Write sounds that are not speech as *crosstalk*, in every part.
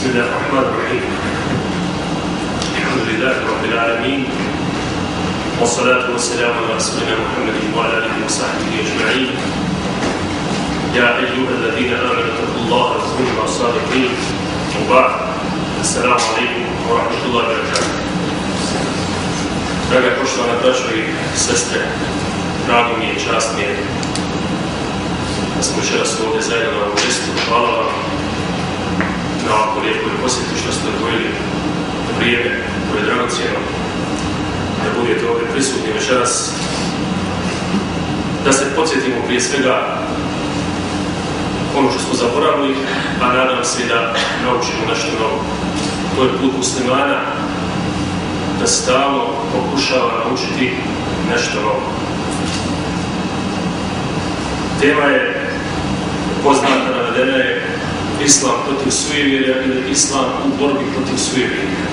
بسم الله الرحمن الرحيم. الحمد لله رب العالمين والصلاة والسلام على رسولنا محمد وعلى آله وصحبه أجمعين. يا أيها الذين آمنوا اتقوا الله وكونوا مع الصادقين. وبعد السلام عليكم ورحمة الله وبركاته. Draga poštovana braćo i sestre, drago mi je, čast mi je da smo večeras zajedno na. Hvala vam na ovako lijepoj posjeti što ste odvojili vrijeme koje je dragocijeno da budete ovdje prisutni večeras. Da se podsjetimo prije svega ono što smo zaboravili, a nadam se da naučimo nešto novo. To je put muslimana da stalno pokušava naučiti nešto novo. Tema je poznata, navedena je Islam protiv sujevjerja ili Islam u borbi protiv sujevjerja.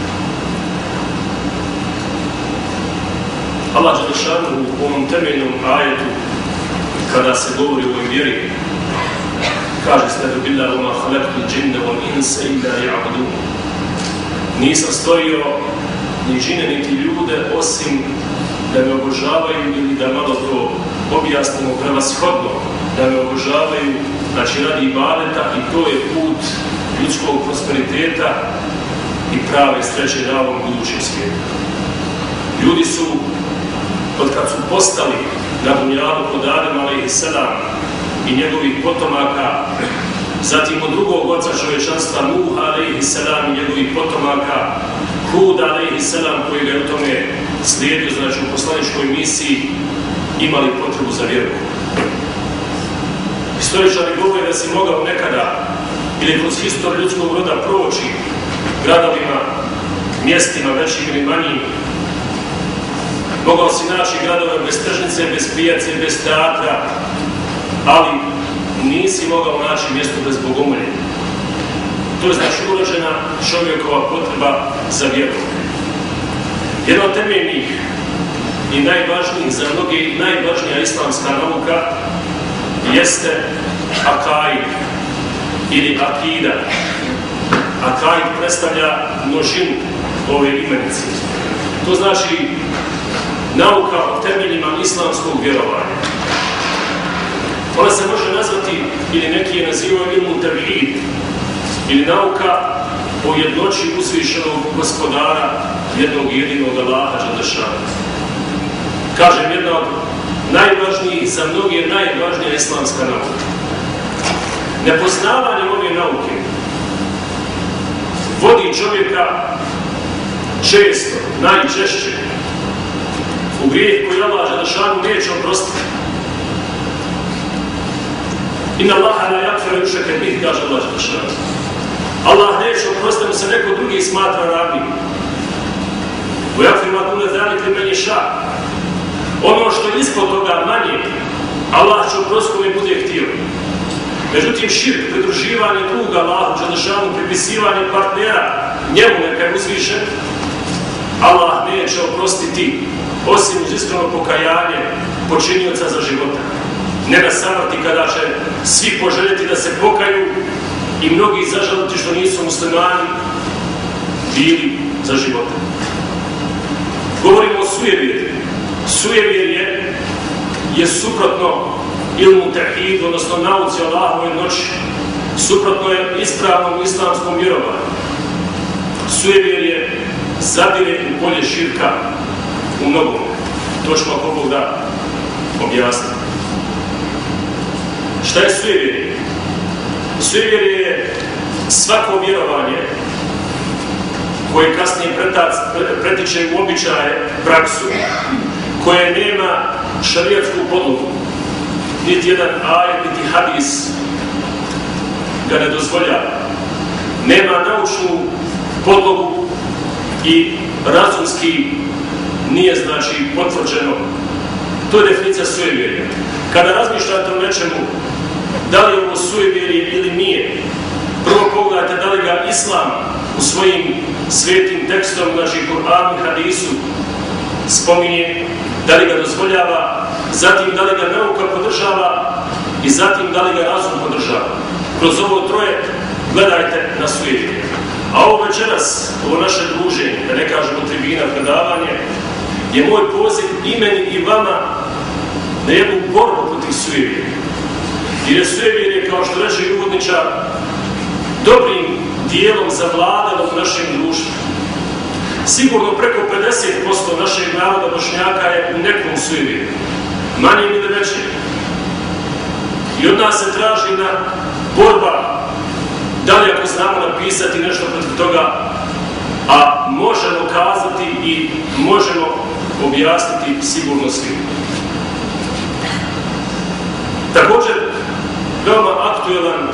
Allah Đelešanu u ovom temeljnom ajetu kada se govori o ovoj vjeri kaže stadu billah oma halaktu džinne wal insa illa ja'budun nisam stvorio ni džine niti ljude osim da me obožavaju ili da malo to objasnimo prevashodno da me obožavaju znači radi ibadeta i to je put ljudskog prosperiteta i prave sreće na ovom budućem svijetu. Ljudi su, od kad su postali na Dunjalu pod Adem a.s. i njegovih potomaka, zatim od drugog oca čovječanstva Nuh a.s. i njegovih potomaka, Hud a.s. koji ga je u tome slijedio, znači u poslaničkoj misiji, imali potrebu za vjeru. Historičari govore da si mogao nekada ili kroz historiju ljudskog roda proći gradovima, mjestima, većim ili manjim. Mogao si naći gradove bez tržnice, bez pijace, bez teatra, ali nisi mogao naći mjesto bez bogomolja. To je znači urođena čovjekova potreba za vjeru. Jedna od temeljnih i najvažnijih za mnoge najvažnija islamska nauka jeste akaid ili akida. Akaid predstavlja množinu ove imenice. To znači nauka o temeljima islamskog vjerovanja. Ona se može nazvati, ili neki je nazivaju ilmu tevhid, ili nauka o jednoći uzvišenog gospodara jednog jedinog Allaha Đalešana. Kažem, jedna od najvažnijih, za mnoge najvažnija islamska nauka. Nepoznavanje ove nauke vodi čovjeka često, najčešće, u grijeh koji Allah Želešanu neće oprostiti. Inna Allaha la yakfiru yushraka bihi kaže Allah Želešanu. Allah neće oprostiti mu se neko drugi smatra ravnim. U yakfiru ma dune zalike men yasha. Ono što je ispod toga manje, Allah će oprostiti kome bude htio. Međutim, širk, pridruživanje druga Allahu, Đelešanu, pripisivanje partnera, njemu neka je uzvišen, Allah neće oprostiti osim uz iskreno pokajanje počinioca za života. Ne da samrti kada će svi poželjeti da se pokaju i mnogi zažaliti što nisu muslimani bili za života. Govorimo o sujevjerju. Sujevjerje je suprotno ilmu tehid, odnosno nauci Allahove noći, suprotno je ispravnom islamskom vjerovanju. Sujevjerje zadire u polje širka u mnogom. To ćemo ako Bog da objasniti. Šta je sujevjerje? Sujevjerje je svako vjerovanje koje kasnije pretac, pretiče u običaje, praksu, koje nema šarijatsku podlogu, niti jedan ajet, niti hadis ga ne dozvoljava. Nema naučnu podlogu i razumski nije znači potvrđeno. To je definicija sujevjerja. Kada razmišljate o nečemu, da li je ovo sujevjerje ili nije, prvo pogledajte da li ga Islam u svojim svetim tekstom, znači Kur'anu Hadisu, spominje, da li ga dozvoljava, zatim da li ga nauka podržava i zatim da li ga razum podržava. Kroz ovo troje gledajte na sujevjerje. A ovo večeras, ovo naše druženje, da ne kažemo tribina predavanje, je moj poziv i meni i vama na jednu borbu protiv sujevije. Jer je sujevije, kao što reče Uvodničar, dobrim dijelom zavladalo u našem društvu. Sigurno preko 50% našeg naroda bošnjaka je u nekom sujevije. Manje ili veće. I od nas se traži na borba da li ako znamo napisati nešto protiv toga, a možemo kazati i možemo objasniti sigurno svim. Također, veoma aktuelan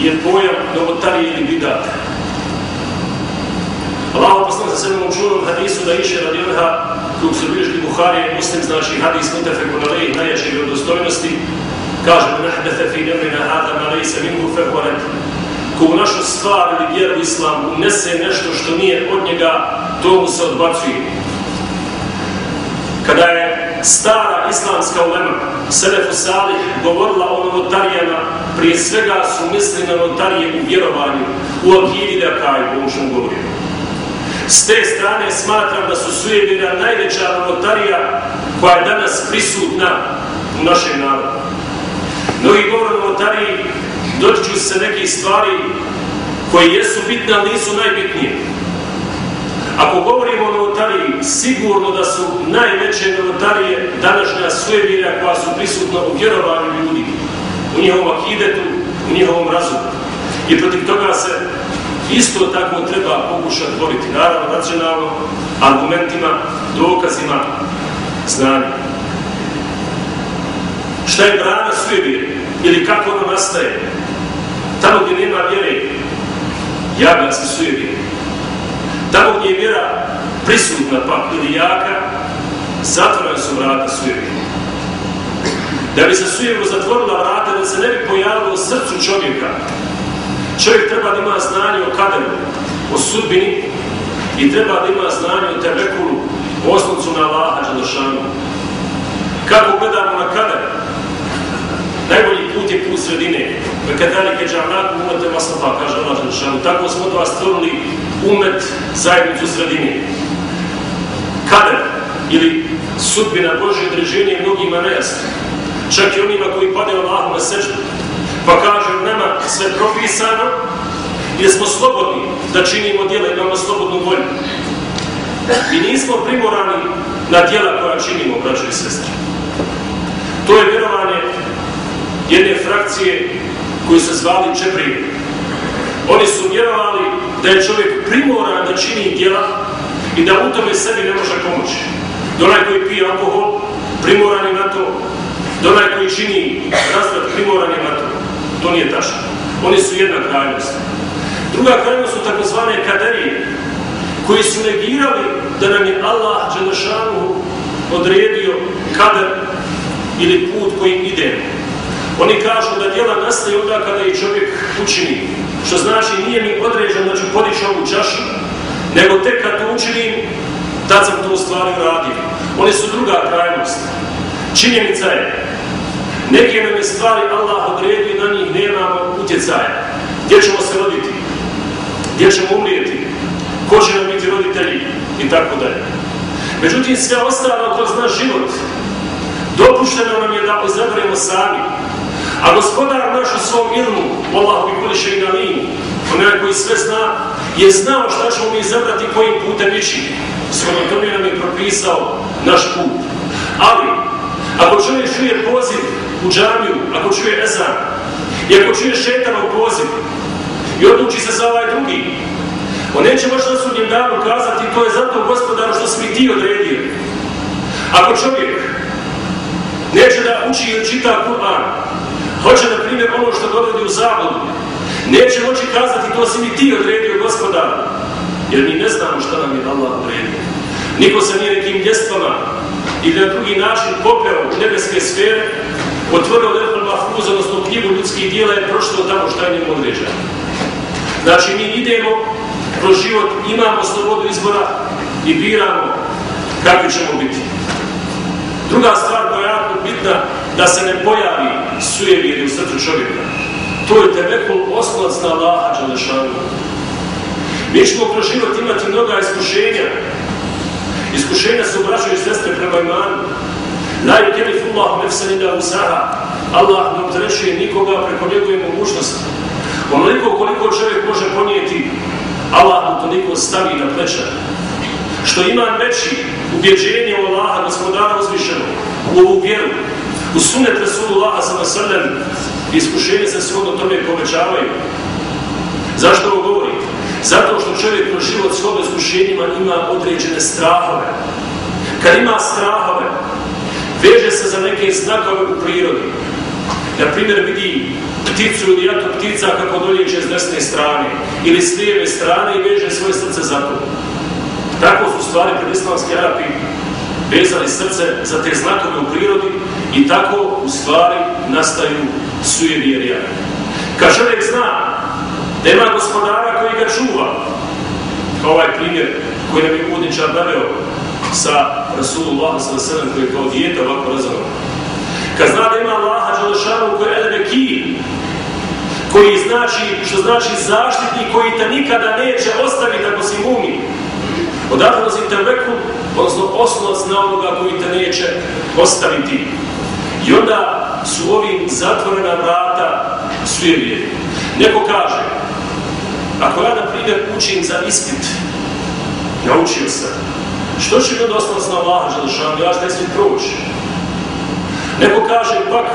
je pojam novotarije ili bidata. Allah poslana za sebe učunom hadisu da iše radi onha kog su bilježili Buharije Muslim, znači hadis mutafeku na lejih najjače vjerodostojnosti, kaže da nahdatha fi nemrina hada ma lejse minhu fehuaret. Ko u našu stvar ili vjeru islam unese nešto što nije od njega, to mu se odbacuje. Kada je stara islamska ulema, Selefu Salih, govorila o novotarijama, prije svega su misli na novotarije u vjerovanju, u akidi da kaj, ovo što govorimo. S te strane smatram da su sujevira najveća novotarija koja je danas prisutna u našem narodu. Mnogi govore o novotariji, dotiču se nekih stvari koje jesu bitne, ali nisu najbitnije. Ako govorimo o novotariji, sigurno da su najveće novotarije današnja sujevira koja su prisutna u vjerovanju ljudi, u njihovom akidetu, u njihovom razumu. I protiv toga se isto tako treba pokušati boriti, naravno racionalno, argumentima, dokazima, znanjem. Šta je brana sujevire? Ili kako ono nastaje? Tamo gdje nema vjere, javlja se sujevire. Tamo gdje je vjera prisutna pak ili jaka, zatvoraju su vrata sujevire. Da bi se sujevu zatvorila vrata, da se ne bi pojavilo srcu čovjeka, Čovjek treba da ima znanje o kaderu, o sudbini i treba da ima znanje o tebekulu, o osnovcu na Allaha Đalešanu. Kako gledamo na kader? Najbolji put je put sredine. Kada ke džavnaku umete maslafa, kaže Allah Đalešanu. Tako smo od vas stvorili umet zajednicu sredine. Kader ili sudbina Božje određenje je mnogima nejasno. Čak i onima koji padaju Allahu na sečbu. Pa kaže nema sve propisano i smo slobodni da činimo djela, imamo slobodnu volju. I nismo primorani na djela koja činimo, braćo i sestre. To je vjerovanje jedne frakcije koju se zvali Džebrije. Oni su vjerovali da je čovjek primoran da čini djela i da u tome sebi ne može pomoći. Donaj koji pije alkohol, primoran je na to. Donaj koji čini razvrat, primoran je na to. To nije tačno. Oni su jedna krajnost. Druga krajnost su takozvane kaderije, koji su negirali da nam je Allah Đelešanu odredio kader ili put kojim idemo. Oni kažu da djela nastaje onda kada i čovjek učini, što znači nije mi određeno da ću podići ovu čašu, nego tek kad to učinim, tad sam to u stvari. Oni su druga krajnost. Činjenica je Neke nam je stvari Allah odredio, na njih nemamo utjecaja. Gdje ćemo se roditi? Gdje ćemo umrijeti? Ko će nam biti roditelji? I tako dalje. Međutim, sve ostalo kroz naš život dopušteno nam je da izaberemo sami. A gospodar naš u svom ilmu, Allahu i kuliše i nalim, onaj koji sve zna, je znao šta ćemo mi izabrati kojim putem ići. Svojom tome nam je propisao naš put. Ali, ako čovjek čuje poziv u džamiju, ako čuje ezan, i ako čuje šetanov poziv i odluči se za ovaj drugi, on neće moći na sudnjem danu kazati to je zato gospodaru što si mi ti odredio. Ako čovjek neće da uči ili čita Kur'an, hoće na primjer ono što dovedi u zabludu, neće moći kazati to si mi ti odredio gospodaru, jer mi ne znamo šta nam je Allah odredio. Niko se nije nekim ljestvama ili na drugi način popeo u nebeske sfere, otvorio Lefel Mahfuz, odnosno knjigu ljudskih dijela je prošlo tamo šta je njemu. Znači mi idemo kroz život, imamo slobodu izbora i biramo kakvi ćemo biti. Druga stvar koja je jako bitna, da se ne pojavi sujeviri u srcu čovjeka. To je tebekul osnovac na Allaha Đalešanu. Mi ćemo kroz život imati mnoga iskušenja. Iskušenja su braćo i sestre prema imanu. La yukellifu Allah nefsan illa usaha. Allah ne opterećuje nikoga preko njegove mogućnosti. Onoliko koliko čovjek može ponijeti, Allah mu toliko stavi na pleća. Što ima veći ubjeđenje u Allaha, gospodara uzvišenog, u ovu vjeru, u sunet Rasulullaha sallam, iskušenje se shodno tome povećavaju. Zašto ovo? Zato što čovjek kroz život shodno iskušenjima ima određene strahove. Kad ima strahove, veže se za neke znakove u prirodi. Na primjer vidi pticu ili jato ptica kako doljeće s desne strane ili s lijeve strane i veže svoje srce za to. Tako su stvari pred islamski Arapi vezali srce za te znakove u prirodi i tako u stvari nastaju sujevjerija. Kad čovjek zna da ima gospodara koji ga čuva, kao ovaj primjer koji nam je Udničar naveo sa Rasulullah s.a.v. koji je kao dijete ovako razano. Kad zna da ima Allaha Đalešanu koji je koji znači, što znači zaštitnik koji te nikada neće ostaviti ako si mumi. Odatle dolazi tebeku, odnosno osnovac na onoga koji te neće ostaviti. I onda su ovim zatvorena vrata sujevije. Neko kaže, ako ja, na primjer, učim za ispit, naučio sam, što će onda osnovac na Allaha Đalešanu, ja ne svijet proći. Neko kaže, pak,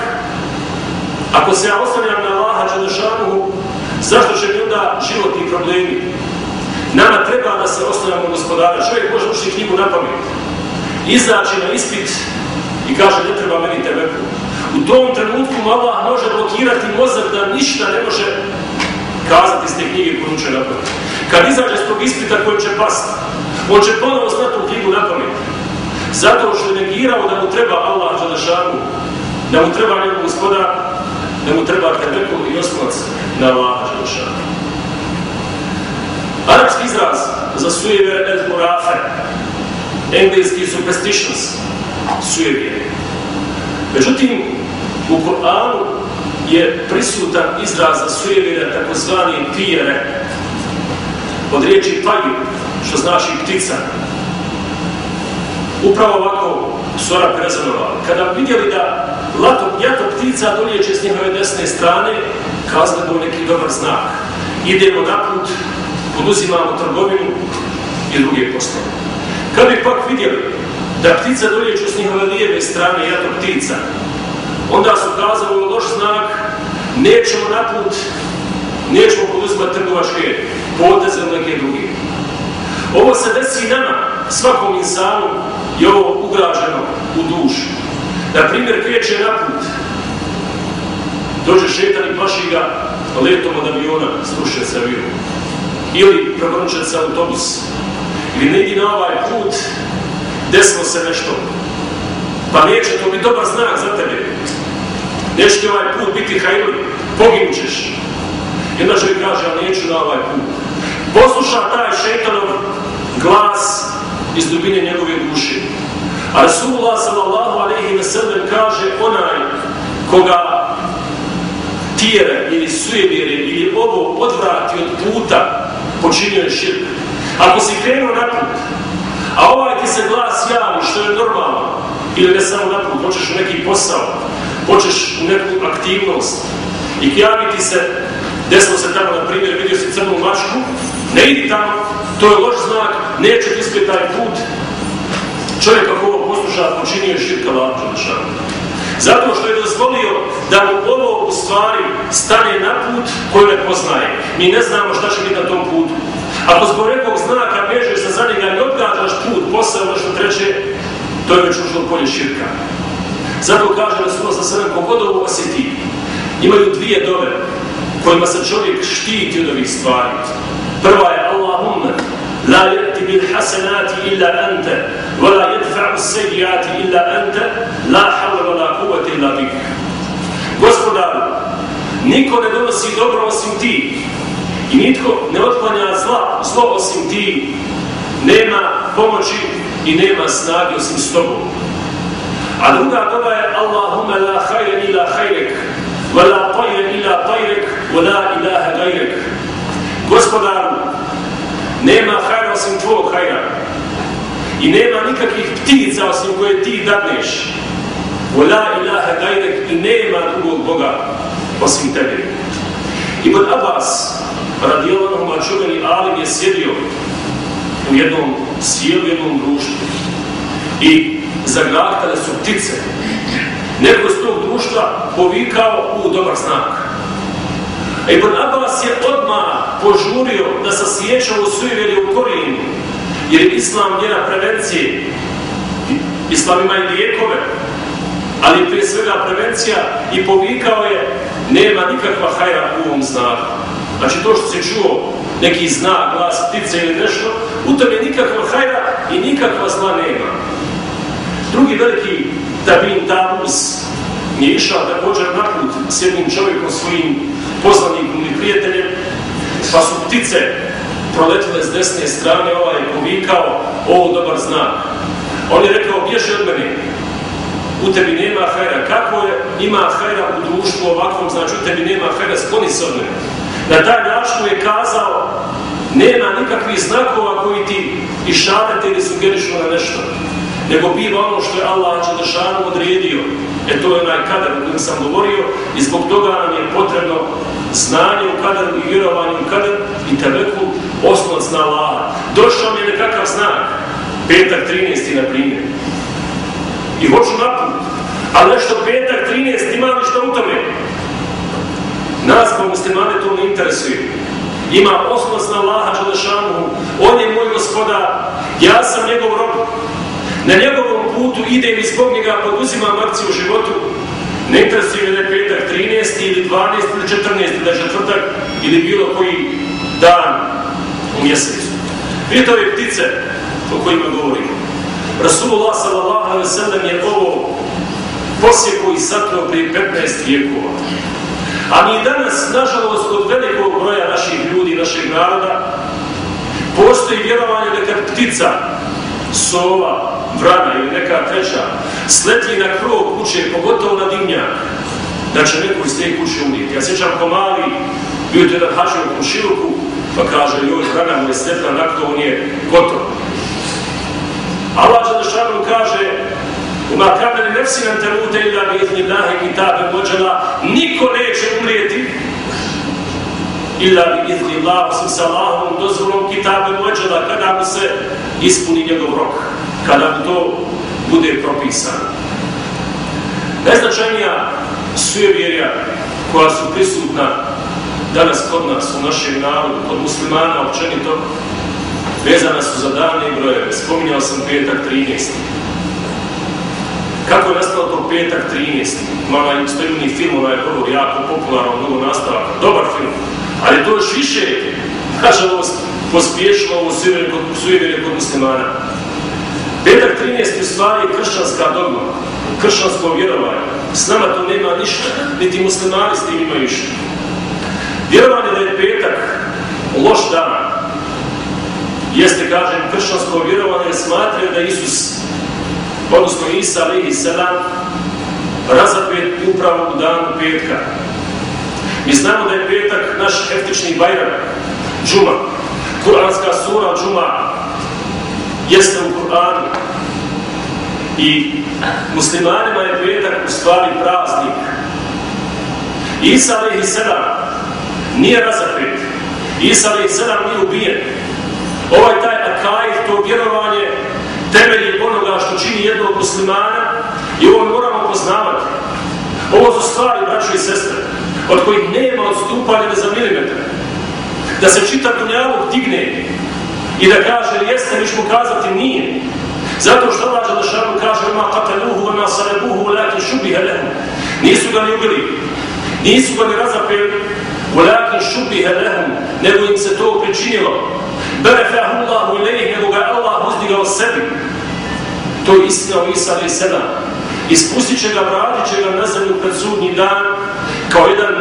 ako se ja ostavljam na Allaha Đalešanu, zašto će mi onda životni problemi? Nama treba da se ostavljamo gospodara. Čovjek može učiti knjigu na pamet. Izaći na ispit i kaže, ne treba meni tebe. U tom trenutku Allah može blokirati mozak da ništa ne može kazati iz te knjige koju uče na pamet. Kad izađe s tog ispita koji će pasti, on će ponovo znati tu knjigu na pamet. Zato što je negirao da mu treba Allah Đalešanu, da mu treba njegov gospodar, da mu treba tebekul i osnovac na Allah Đalešanu. Arabski izraz za sujevere el murafe, engleski superstitions, sujevere. Međutim, u Koranu je prisutan izraz za sujevere takozvani tijere, od riječi paju, što znači ptica. Upravo ovako su Arabi rezonovali. Kada vidjeli da lato, jato ptica dolijeće s njihove desne strane, kazali da neki dobar znak. Idemo naput, poduzimamo trgovinu i druge poslove. Kad bi pak vidjeli da ptica doljeću s njihove lijeve strane, jato ptica, onda su kazali loš znak, nećemo naput, nećemo poduzimati trgovačke poteze neke druge. Ovo se desi nama, svakom insanu je ovo ugrađeno u dušu. Na primjer, kreće naput, dođe šetan i plaši ga letom od aviona, srušuje se avion. Ili prevrnuće se autobus. Ili ne na ovaj put, desilo se nešto. Pa neće to biti dobar znak za tebe. Neće ovaj put biti hajli, poginućeš. I onda čovjek kaže, ali neću na ovaj put. Posluša taj šetanov glas iz dubine njegove duše. A Rasulullah sallallahu alaihi wa sallam kaže onaj koga tijere ili sujevjere ili ovo odvrati od puta počinio je širk. Ako si krenuo naput, a ovaj ti se glas javi što je normalno, ili ne samo naput, hoćeš u neki posao, hoćeš u neku aktivnost i javi ti se, desilo se tamo, na primjer, vidio si crnu mačku, ne idi tamo, to je loš znak, neće ti taj put. Čovjek ako ovo posluša, počinio je širka dešava. Zato što je dozvolio da mu ovo u stvari stane na put koji ne poznaje. Mi ne znamo šta će biti na tom putu. Ako zbog nekog znaka bežeš sa za njega i odgađaš put, posao nešto treće, to je već ušlo polje širka. Zato kaže Rasulullah sa sredem, kogod ovo osjeti, imaju dvije dove kojima se čovjek štiti od ovih stvari. Prva je Allahumma, la yati bil hasanati illa anta, wa la yadfa'u sejjati illa anta, la havla wa la kuvata illa bik. Gospodaru, niko ne donosi dobro osim ti i nitko ne otklanja zla, zlo osim ti. Nema pomoći i nema snage osim s tobom. A druga doba je Allahumme la hajre ila hajrek, wa la tajre la ilaha gajrek. Gospodaru, Nema hajra osim tvojeg hajra. I nema nikakvih ptica osim koje ti dadneš. Vola ilaha gajrek i nema drugog Boga osim tebe. Ibn Abbas, radijallahu čuveni alim, je sjedio u jednom sjelu, društvu. I zagrahtale su ptice. Neko iz tog društva povikao u dobar znak. A Ibn Abbas je odmah požurio da se sjeća u sujeveri u korijenu, jer je Islam njena prevencije. Islam ima i lijekove, ali prije svega prevencija i povikao je nema nikakva hajra u ovom znaku. Znači to što se čuo neki znak, glas ptice ili nešto, u tome nikakva hajra i nikakva zla nema. Drugi veliki tabin Tabus je išao također naput s jednim čovjekom svojim poslanikom ili prijateljem, pa su ptice proletile s desne strane, ovaj je povikao, ovo dobar znak. On je rekao, bježi od mene, u tebi nema hajra. Kako je, ima hajra u društvu ovakvom, znači u tebi nema hajra, skloni se od mene. Na taj način je kazao, nema nikakvih znakova koji ti išarete ili sugerišu na nešto, nego biva ono što je Allah Đelešanu odredio. E to je onaj kadar o kojem sam govorio i zbog toga nam je potrebno znanje u kadar i vjerovanje u i tebeku osnov zna Allah. Došao mi je nekakav znak, petak 13. na primjer. I hoću naput, ali nešto petak 13. ima ništa u tome. Nas kao muslimane to ne interesuje. Ima osnos na Allaha Đelešanu, on je moj gospoda, ja sam njegov rob. Na njegovom putu idem i zbog njega poduzimam akciju u životu. Ne interesuje da petak 13. ili 12. ili 14. da četvrtak ili bilo koji dan u mjesecu. Vidite ove ptice o kojima govorimo. Rasulullah sallam je ovo posjeko i satro prije 15 vijekova. A mi danas, nažalost, kod velikog broja naših ljudi, našeg naroda, postoji vjerovanje da kad ptica, sova, vrana ili neka treća, sleti na krov kuće, pogotovo na dimnjak, da će neko iz te kuće umrijeti. Ja sjećam ko mali, bio to jedan hađe u komšiluku, pa kaže, joj, vrana mu je sletla, nakon on je gotov. Allah Đelešanu kaže Uma kamene nefsi nam te mute ila bi Allahe kitabe vođela Niko neće umrijeti illa bi izni Allah osim sa Allahom dozvolom kitabe vođela kada mu se ispuni njegov rok kada mu to bude propisano Najznačajnija sujevjerja koja su prisutna danas kod nas, u našem narodu, kod muslimana općenito, vezana su za dane i brojeve. Spominjao sam petak 13. Kako je nastalo to petak 13? Ima onaj stojivni film, onaj prvo jako popularan, mnogo nastavaka. Dobar film. Ali to još više, nažalost, pospješilo ovo sujevjerje kod muslimana. Petak 13. u stvari je kršćanska dogma, kršćansko vjerovanje. S nama to nema ništa, niti muslimani s tim imaju ništa. Vjerovanje da je petak loš dan, jeste, kažem, kršćansko vjerovanje smatraju da Isus, odnosno Isa, alihi sedam, razapet upravo u danu petka. Mi znamo da je petak naš heftični bajrak, džuma. Kur'anska sura džuma jeste u. I muslimanima je petak u stvari praznik. Isa alihi sedam nije razapet. Isa alihi sedam nije ubijen. Ovaj taj akaj, to vjerovanje, temelji onoga što čini jednog muslimana i ovo moramo poznavati. Ovo su stvari, braćo i sestre, od kojih nema odstupanja za milimetre. Da se čita dunjavog digne i da kaže, jeste, mi ćemo kazati, nije. Zato što Allah Đalešanu kaže, ima kataluhu, ima salebuhu, lakin šubiha lehu. Nisu ga ni ubili, nisu ga ni razapeli, lakin šubiha lehu, nego im se to pričinilo. Berefahu Allahu ilaih, nego ga Allah uzdigao sebi. To je istina o Isa alaih. Ispustit će ga, vratit će ga na zemlju pred sudnji dan, kao jedan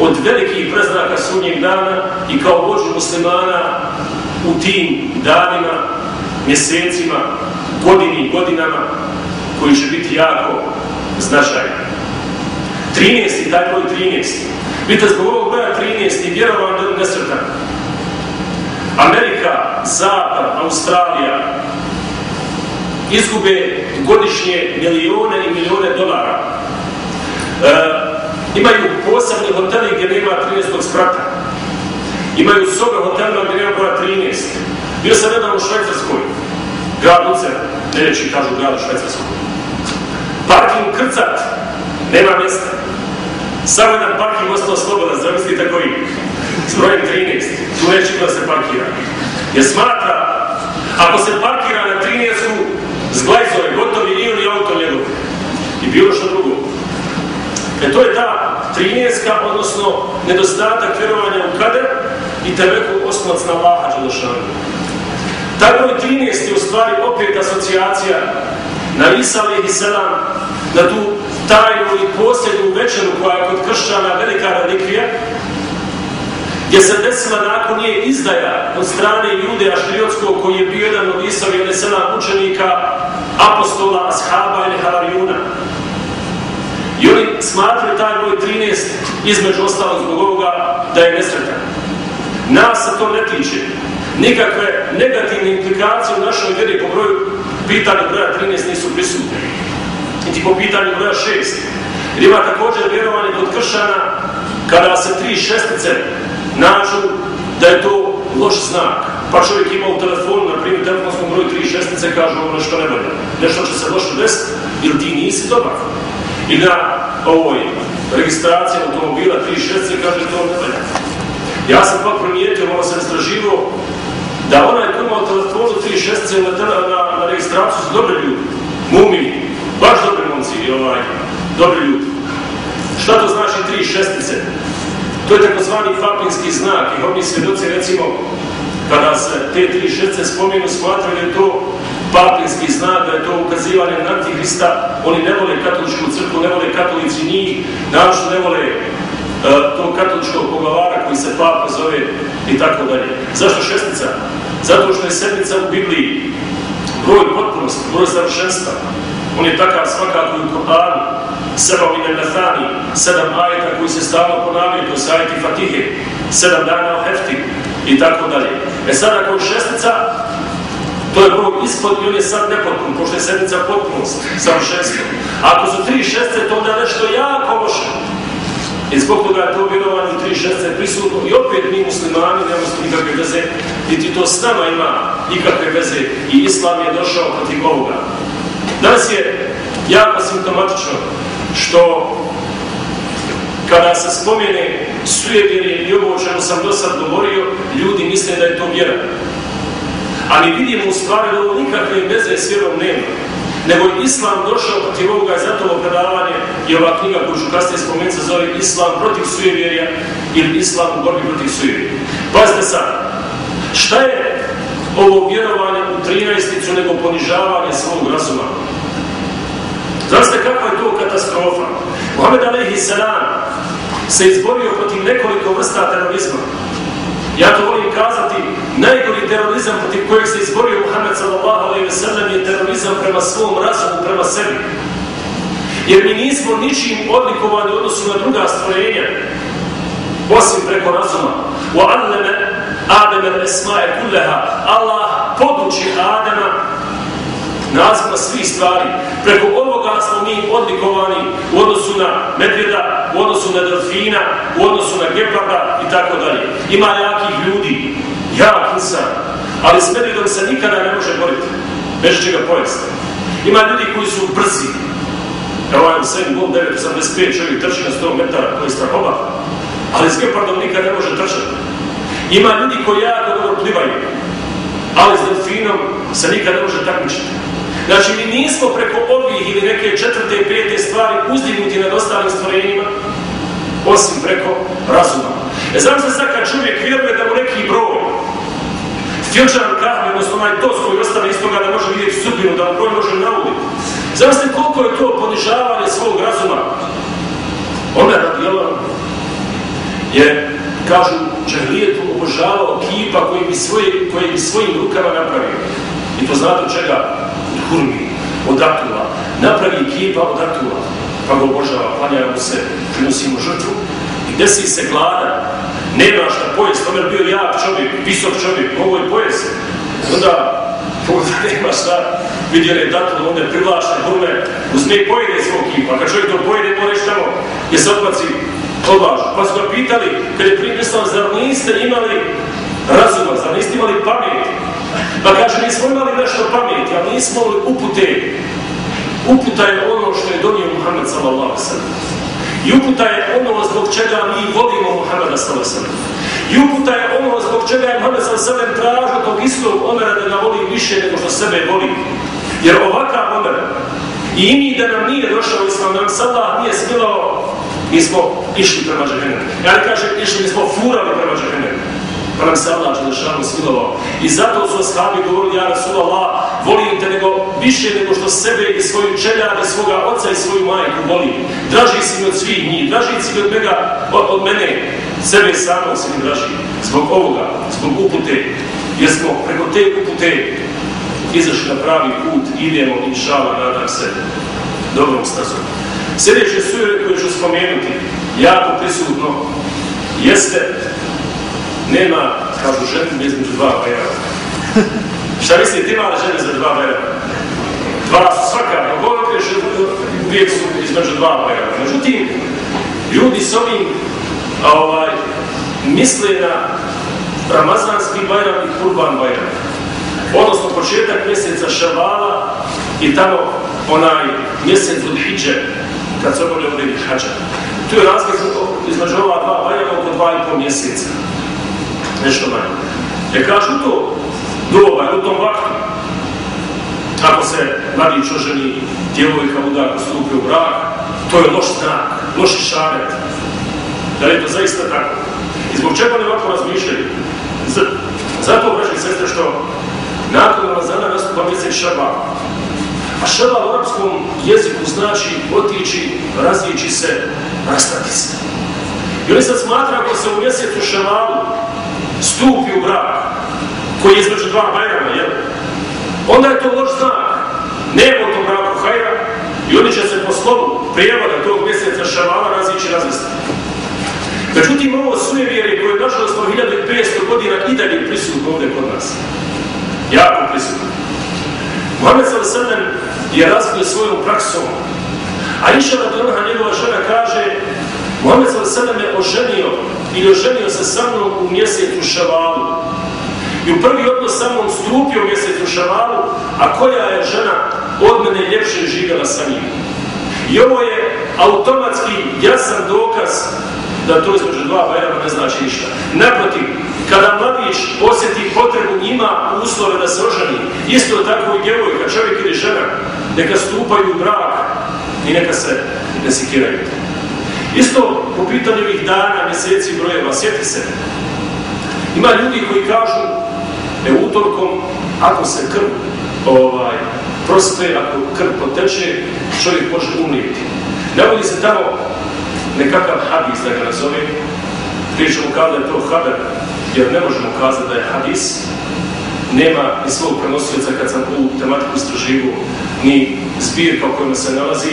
od velikih preznaka sudnjeg dana i kao vođu muslimana u tim danima, mjesecima, godini, godinama, koji će biti jako značajni. 13. taj broj 13. Vidite, zbog ovog broja 13. vjerovan nesretan. Amerika Zapad, Australija izgube godišnje milijone i milijone dolara. E, imaju posebne hoteli gdje nema 13. sprata. Imaju sobe hotelima gdje nema broja 13. Bio sam nedavno u Švajcarskoj, grad Lucer, neći kažu grad u Švajcarskoj. Parking krcat, nema mjesta. Samo jedan parking ostao slobodan, zamislite koji, s brojem 13. Tu neće da se parkira. Jer smatra, ako se parkira na 13 zglajzove, gotovi i ili auto njegov. I bilo što drugo. E to je ta trinijska, odnosno nedostatak vjerovanja u kader i tebeku osnovac na Allaha Đelešanu. Taj broj 13 je u stvari opet asocijacija na Isa i Selam, na tu tajnu i posljednu večeru koja je kod kršćana velika relikvija, gdje se desila nakon nje izdaja od strane Jude Aštriotskog koji je bio jedan od Isavi ili sedam učenika apostola, ashaba ili havarijuna. I oni smatraju taj broj 13 između ostalog zbog ovoga da je nesretan. Nas se to ne tiče. Nikakve negativne implikacije u našoj vjeri po broju pitanja broja 13 nisu prisutne. Niti po pitanju broja 6. Jer ima također vjerovanje kod kršana kada se tri šestice nađu da je to loš znak. Pa čovjek ima u telefonu, na primjer, telefonskom broju tri šestnice, kaže ovo nešto ne valja. Nešto će se loše desiti, ili ti nisi dobar. I na ovoj registraciji automobila tri šestnice kaže to ne valja. Ja sam pak primijetio, malo sam istraživo, da onaj ko ima u telefonu tri šestnice na, na, na registraciju su dobri ljudi. Mumini, baš dobri momci, ovaj, dobri ljudi. Šta to znači tri šestnice? To je takozvani fapinski znak i ovdje svjedoci recimo kada se te tri šerce spomenu smatraju da je to papinski znak, da je to ukazivanje na antihrista, oni ne vole katoličku crkvu, ne vole katolici njih, našto ne vole tog katoličkog poglavara koji se papa zove i tako dalje. Zašto šestica? Zato što je sedmica u Bibliji broj potpunosti, broj savršenstva. On je takav svakako i u Koranu, sebavi nefani, sedam ajeta koji se stalno ponavljaju, to su ajeti Fatihe, sedam dana o hefti i tako dalje. E sad ako je šestica, to je broj ispod i on je sad nepotpun, pošto je sedmica potpunost, savršenstvo. Ako su tri šestice, to onda nešto jako loše. I zbog toga je to vjerovanje u tri šestice prisutno i opet mi muslimani nemamo nikakve veze, niti to s nama ima nikakve veze i islam je došao protiv ovoga. Danas je jako simptomatično što kada se spomene sujevjeri i ovo o čemu sam do sad govorio, ljudi misle da je to vjera. A mi vidimo u stvari da ovo nikakve veze s vjerom nema. Nego je Islam došao protiv ovoga i zato ovo predavanje i ova knjiga koju ću kasnije spomenuti se zove Islam protiv sujevjerja ili Islam u borbi protiv sujevjerja. Pazite sad, šta je ovo vjerovanje u 13 nego ponižavanje svog razuma? Znate kakva je to katastrofa? Mohamed Alehi Salam se izborio protiv nekoliko vrsta terorizma. Ja to volim kazati, najgori terorizam protiv kojeg se izborio Muhammed sellem je terorizam prema svom razumu, prema sebi. Jer mi nismo ničim odlikovani odnosu na druga stvorenja, osim preko razuma. Alleme Ademe esmaje kulleha. Allah poduči Adema naziva svih stvari. Preko ovoga smo mi odlikovani u odnosu na medvjeda, u odnosu na delfina, u odnosu na geparda i tako dalje. Ima jakih ljudi, jak insan, ali s medvjedom se nikada ne može boriti. Bez će ga pojesti. Ima ljudi koji su brzi. Evo ovaj Usain Bolt 985 čovjek trči na 100 metara, koji je strahova. Ali s gepardom nikada ne može trčati. Ima ljudi koji jako dobro plivaju, ali s delfinom se nikada ne može takmičiti. Znači, mi nismo preko ovih ili neke četvrte i pete stvari uzdignuti nad ostalim stvorenjima, osim preko razuma. E znam se sad kad čovjek vjeruje da mu neki broj, filčan kahve, odnosno onaj dos koji ostane iz toga da može vidjeti sudbinu, da broj može nauditi. Znam se koliko je to ponižavanje svog razuma. Omer radijalan je, kažu, Džahlijetu obožavao kipa koji bi, svoje, koji bi svojim rukama napravio. I to znate čega? Od hurmi, od aktula. Napravi kipa od aktula, pa ga obožava, klanja mu se, prinosimo žrtvu. I desi se glada, nema šta pojest, Omer bio jak čovjek, visok čovjek, mogo je pojest. Onda, možda nema šta, vidio je datul, onda privlačne hurme, uzme i pojede svog kipa. Kad čovjek to pojede, mora tamo, je se otpaci odlažu. Pa su ga pitali, kad je pripisao, zar niste imali razuma, zar niste imali pamet? Pa kaže, nismo imali nešto pameti, ali nismo imali upute. Uputa je ono što je donio Muhammed sallallahu sallam. I uputa je ono zbog čega mi volimo Muhammeda sallallahu sallam. I uputa je ono zbog čega je Muhammed sallallahu sallam tražio tog istog omera da ga voli više nego što sebe voli. Jer ovakav omer i mi da nam nije došao islam, nam sallah nije smilao, mi smo išli prema džahennemu. Ja ne kažem išli, mi smo furali prema džahennemu nam se Allah Đelešanu smilovao. I zato su ashabi govorili, ja Rasulallah, volim te nego, više nego što sebe i svoju čeljad i svoga oca i svoju majku volim. Draži si mi od svih njih, draži si mi od, mega, od, od mene, sebe samog si mi draži. Zbog ovoga, zbog upute, jer smo preko te upute izašli na pravi put, idemo, inšala, nadam se, dobrom stazom. Sljedeće sure koje ću spomenuti, jako prisutno, jeste nema, kažu ženu između dva bajera. *laughs* Šta mislite, ima žene za dva bajera? Dva su svaka, govorite uvijek su između dva bajera. Međutim, ljudi s ovim ovaj, misle na Ramazanski bajram i Kurban bajram. Odnosno početak mjeseca Šavala i tamo onaj mjesec od Hidže, kad se obavlja u hađa. Tu je razlika između ova dva bajrama oko dva i pol mjeseca nešto manje. Jer kažu to doba, u tom vaktu, ako se mladić oženi djevojka udar stupi u brak, to je loš znak, loš šaret. Da li je to zaista tako? I zbog čega oni ovako razmišljaju? Zato, braći sestre, što nakon Ramazana nastupa mjesec šaba. A šaba u arapskom jeziku znači otići, razlijeći se, rastati se. I oni sad smatra ako se u mjesecu šabalu stupi u brak, koji je između dva bajrama, jel? Onda je to loš znak. Nema u tom braku hajra i oni će se po slovu prijevoda tog mjeseca šavala razići razvesti. Međutim, ovo sujevjeri koje je došlo smo 1500 godina i dalje prisutno ovdje kod nas. Jako prisutno. Mohamed Sal je razvio svojom praksom, a Iša Radonha, njegova žena, kaže Mohamed Sal je oženio ili oženio se sa mnom u mjesecu Šavalu. I u prvi odnos sa mnom stupio u mjesecu Šavalu, a koja je žena od mene ljepše živjela sa njim. I ovo je automatski jasan dokaz da to između dva bajrama ne znači ništa. Naprotiv, kada mladić osjeti potrebu, ima uslove da se oženi, isto tako i djevojka, čovjek ili žena, neka stupaju u brak i neka se ne sikiraju. Isto po pitanju ovih dana, mjeseci, brojeva, sjeti se. Ima ljudi koji kažu, e utorkom, ako se krv ovaj, prospe, ako krv poteče, čovjek može umrijeti. Ne vodi se tamo nekakav hadis da ga nazove, pričamo kao da je to haber, jer ne možemo kazati da je hadis, nema ni svog prenosioca kad sam u tematiku istraživu, ni zbirka u kojima se nalazi,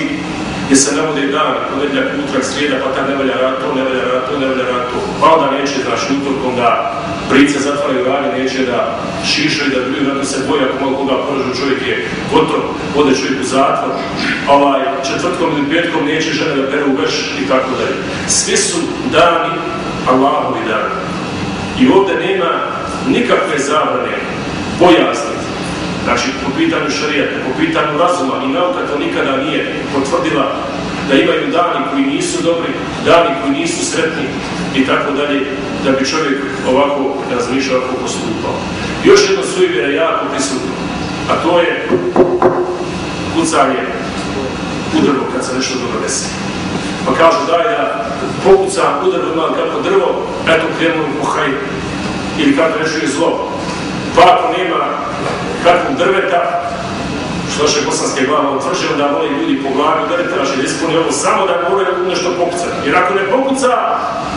gdje se navode dan, ponedljak, utrak, srijeda, pa tad ne valja rad to, ne valja rad to, ne valja rad to. Pa onda neće, znači, utorkom da brice zatvaraju rane, neće da šišaju, da drugi radu se boja, ako malo koga poražu, čovjek je gotov, ode čovjek u zatvor. Ovaj, četvrtkom ili petkom neće žene da peru veš i tako dalje. Svi su dani Allahovi dani. I ovdje nema nikakve zabrane, bojazni, Znači, po pitanju šarijata, po pitanju razuma i nauka to nikada nije potvrdila da imaju dani koji nisu dobri, dani koji nisu sretni i tako dalje, da bi čovjek ovako razmišljao, ovako postupao. Još jedno sujvjera jako prisutno, a to je kucanje u drvo kad se nešto dobro desi. Pa kažu daj da pokucam u drvo, kako drvo, eto krenuli po haj, ili kako nešto je zlo. Pa ako nema kakvog drveta, što naše bosanske glava utvrđeno da vole ljudi po glavi udariti, naše ispuni ovo samo da moraju nešto pokucati. Jer ako ne pokuca,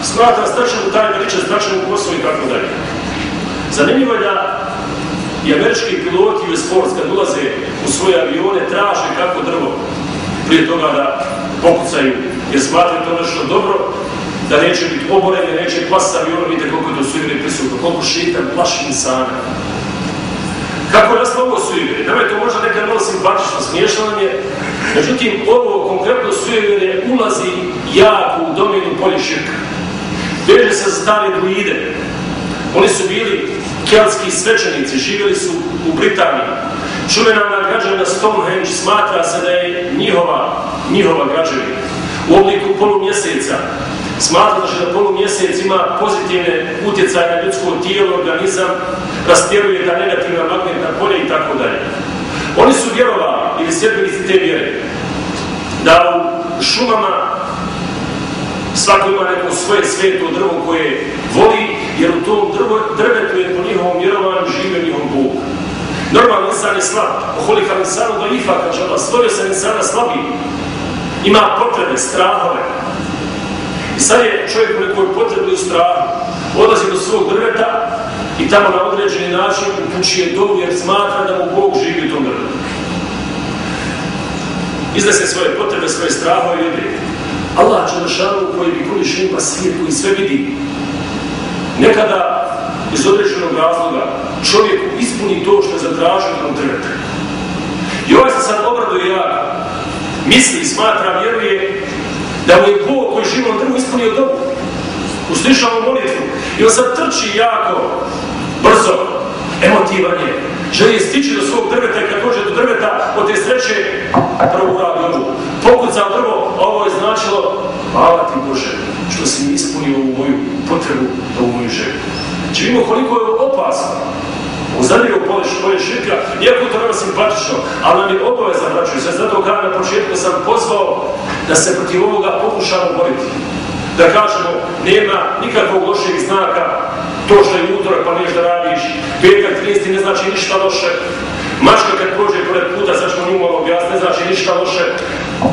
smatra strašno taj da liče strašno u poslu i tako dalje. Zanimljivo je da i američki piloti u sports kad ulaze u svoje avione traže kako drvo prije toga da pokucaju jer smatraju to nešto dobro da neće biti oboreni, neće plasati avionom, vidite koliko to su igre prisutno, koliko šitan, plaši insana. Kako nas ovo sujevjerje? Nama je to možda neka malo simpatično, smiješno nam je. Međutim, ovo konkretno sujevjerje ulazi jako u domenu polje širka. Veže se za stare druide. Oni su bili keltski svećenici, živjeli su u Britaniji. Čuvena na građevina Stonehenge smatra se da je njihova, njihova građevina u obliku polumjeseca. Smatra da polumjesec ima pozitivne utjecaje na ljudsko tijelo, organizam, rastjeruje ta negativna magnetna polja i tako dalje. Oni su vjerovali, ili sljedbenici te vjere, da u šumama svako ima neko svoje sveto drvo koje voli, jer u tom drvo, drvetu je po njihovom vjerovanju žive njihov Bog. Normalno insan je slab, oholika insanu do ifa, kaže Allah, stvorio se insana slabiji, ima potrebe, strahove. I sad je čovjek u nekoj potrebi u strahu, odlazi do svog drveta i tamo na određeni način upućuje dobu jer smatra da mu Bog živi u tom drvetu. Iznese svoje potrebe, svoje strahove i odrije. Allah Čelešanu koji bi koliš ima svijet, koji sve vidi. Nekada iz određenog razloga čovjek ispuni to što je zatražio na drveta. I ovaj se sad obraduje jako. Misli, smatra, vjeruje da mu je Bog koji živo na drvu ispunio dobu. Uslišao molitvu. I on sad trči jako, brzo, emotivan je. Želi stići do svog drveta i kad dođe do drveta, od te sreće, prvo uradi ovu. Pokuca drvo, ovo je značilo, hvala ti Bože, što si mi ispunio ovu moju potrebu, ovu moju želju. Vidimo koliko je opasno. U zadiru poliš koje širka, iako to nema simpatično, ali nam je obaveza vraćaju se. Zato kada na početku sam pozvao da se protiv ovoga pokušamo boriti. Da kažemo, nema nikakvog lošeg znaka, to što je utorak pa nešto radiš, petak 30 ne znači ništa loše, mačka kad prođe pored puta, sad ćemo njima objasniti, ne znači ništa loše,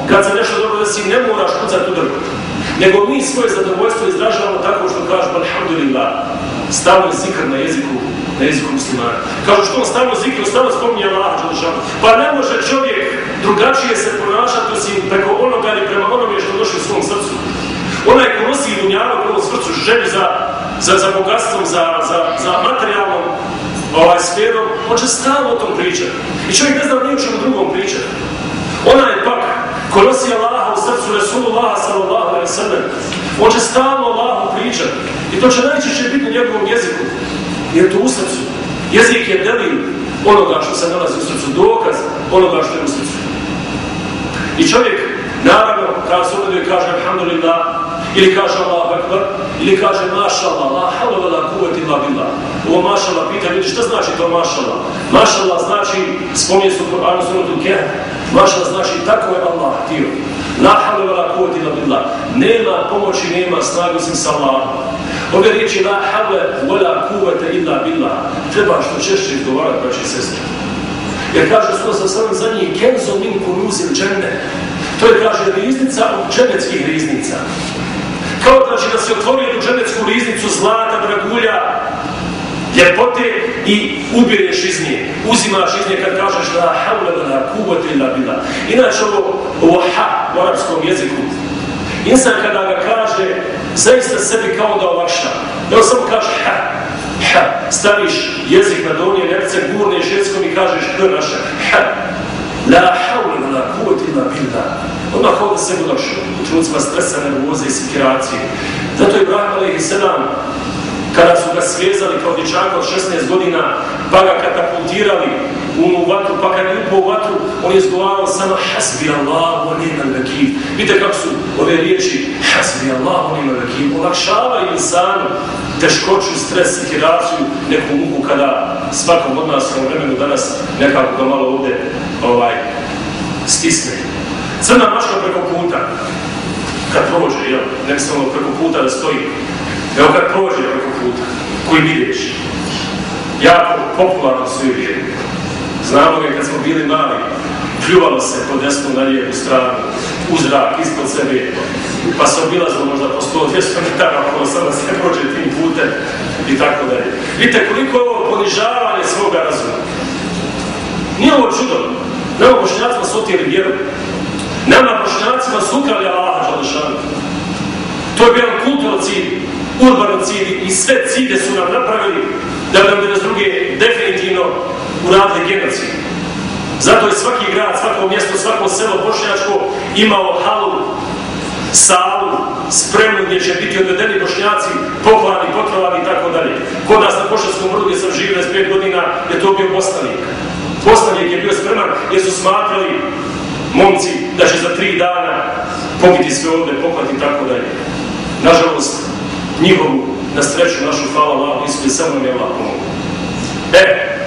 kad se nešto dobro desi, ne moraš kucati u drgu. Nego mi svoje zadovoljstvo izražavamo tako što kažemo, alhamdulillah, stavno zikr na jeziku, na jeziku muslimana. Kažu što on stavno zikr, stavno spominje Allah. Pa ne može čovjek drugačije se ponašati osim preko onoga ili prema onome što došli u svom srcu. Onaj ko nosi dunjavu prvom srcu želju za, za, za bogatstvom, za, za, za materijalnom ovaj, sferom, on će stalno o tom pričati. I čovjek ne zna ni o čemu drugom pričati. Onaj pak ko nosi Allaha u srcu Rasulullah sallallahu alaihi sallam, on će stalno Allahu pričati. I to će najčešće biti u njegovom jeziku. Jer to u srcu. Jezik je delil onoga što se nalazi u srcu, dokaz onoga što je u srcu. I čovjek, naravno, kada se uveduje kaže Alhamdulillah, ili kaže Allah Akbar, ili kaže Mašallah, la hawla wa la kuvveti illa billah. Ovo Mašallah pita ljudi šta znači to Mašallah? Mašallah znači, spominje se u Koranu Kehf, Mašallah znači tako je Allah htio. La hawla wa la kuvveti illa billah. Nema pomoći, nema snage osim sa Allahom. Ove riječi la hawla wa la kuvvete illa billah. Treba što češće izgovarati, braći i sestri. Jer kaže su sa svojim za njih kenzo min kunuzil džene. To je, kaže, riznica od dženeckih riznica. Kao znači da se otvori jednu dženecku riznicu zlata, dragulja, ljepote i ubireš iz nje. Uzimaš iz nje kad kažeš la havle la kuvvete illa billah. Inače ovo, ovo ha u arapskom jeziku. Insan kada ga kaže, zaista sebi kao da olakša. Evo samo kaže ha, ha, staviš jezik na donje nerce, gurneš jezickom i kažeš to je naše. Ha, la havle la kuvvete illa billah. Odmah kao da se ulakša u trenucima stresa, nervoze i sikiracije. Zato je Ibrahim alaihi sedam kada su ga svezali kao dječaka od 16 godina, pa ga katapultirali u vatru, pa kad je upao u vatru, on je izgovarao samo hasbi Allah, wa ni'mal vakil. Vidite kako su ove riječi hasbi Allah, wa ni'mal vakil. Olakšavaju insanu teškoću, stres, sikiraciju, neku muku kada svakom od nas u vremenu danas nekako ga malo ovde ovaj, stisne. Crna mačka preko puta, kad prođe, jel, ne mislimo preko puta da stoji, Evo kad prođe preko puta, koji vidješ, jako popularno su uvijek. Znamo ga kad smo bili mali, pljuvalo se po desnu na lijevu stranu, u zrak, ispod sebe, pa se obilazilo možda po 100-200 metara, pa sada se prođe tim putem i tako dalje. Vidite koliko je ovo ponižavanje svoga razuma. Nije ovo čudo. Nama bošnjacima su otijeli vjeru. Nama bošnjacima su ukrali Allaha. To je bio kulturno cilj urbanocidi i sve cide su nam napravili da nam bez druge definitivno uradili genocid. Zato je svaki grad, svako mjesto, svako selo bošnjačko imao halu, salu, spremnu gdje će biti odvedeni bošnjaci, poklani, potrovani i tako dalje. Kod nas na Poštarskom vrdu gdje sam živio 25 godina je to bio poslanik. Poslanik je bio spreman jer su smatrali momci da će za tri dana pobiti sve ovdje, poklati i tako dalje. Nažalost, njihovu, na sreću našu, hvala Allah, ispred samo je Allah. E,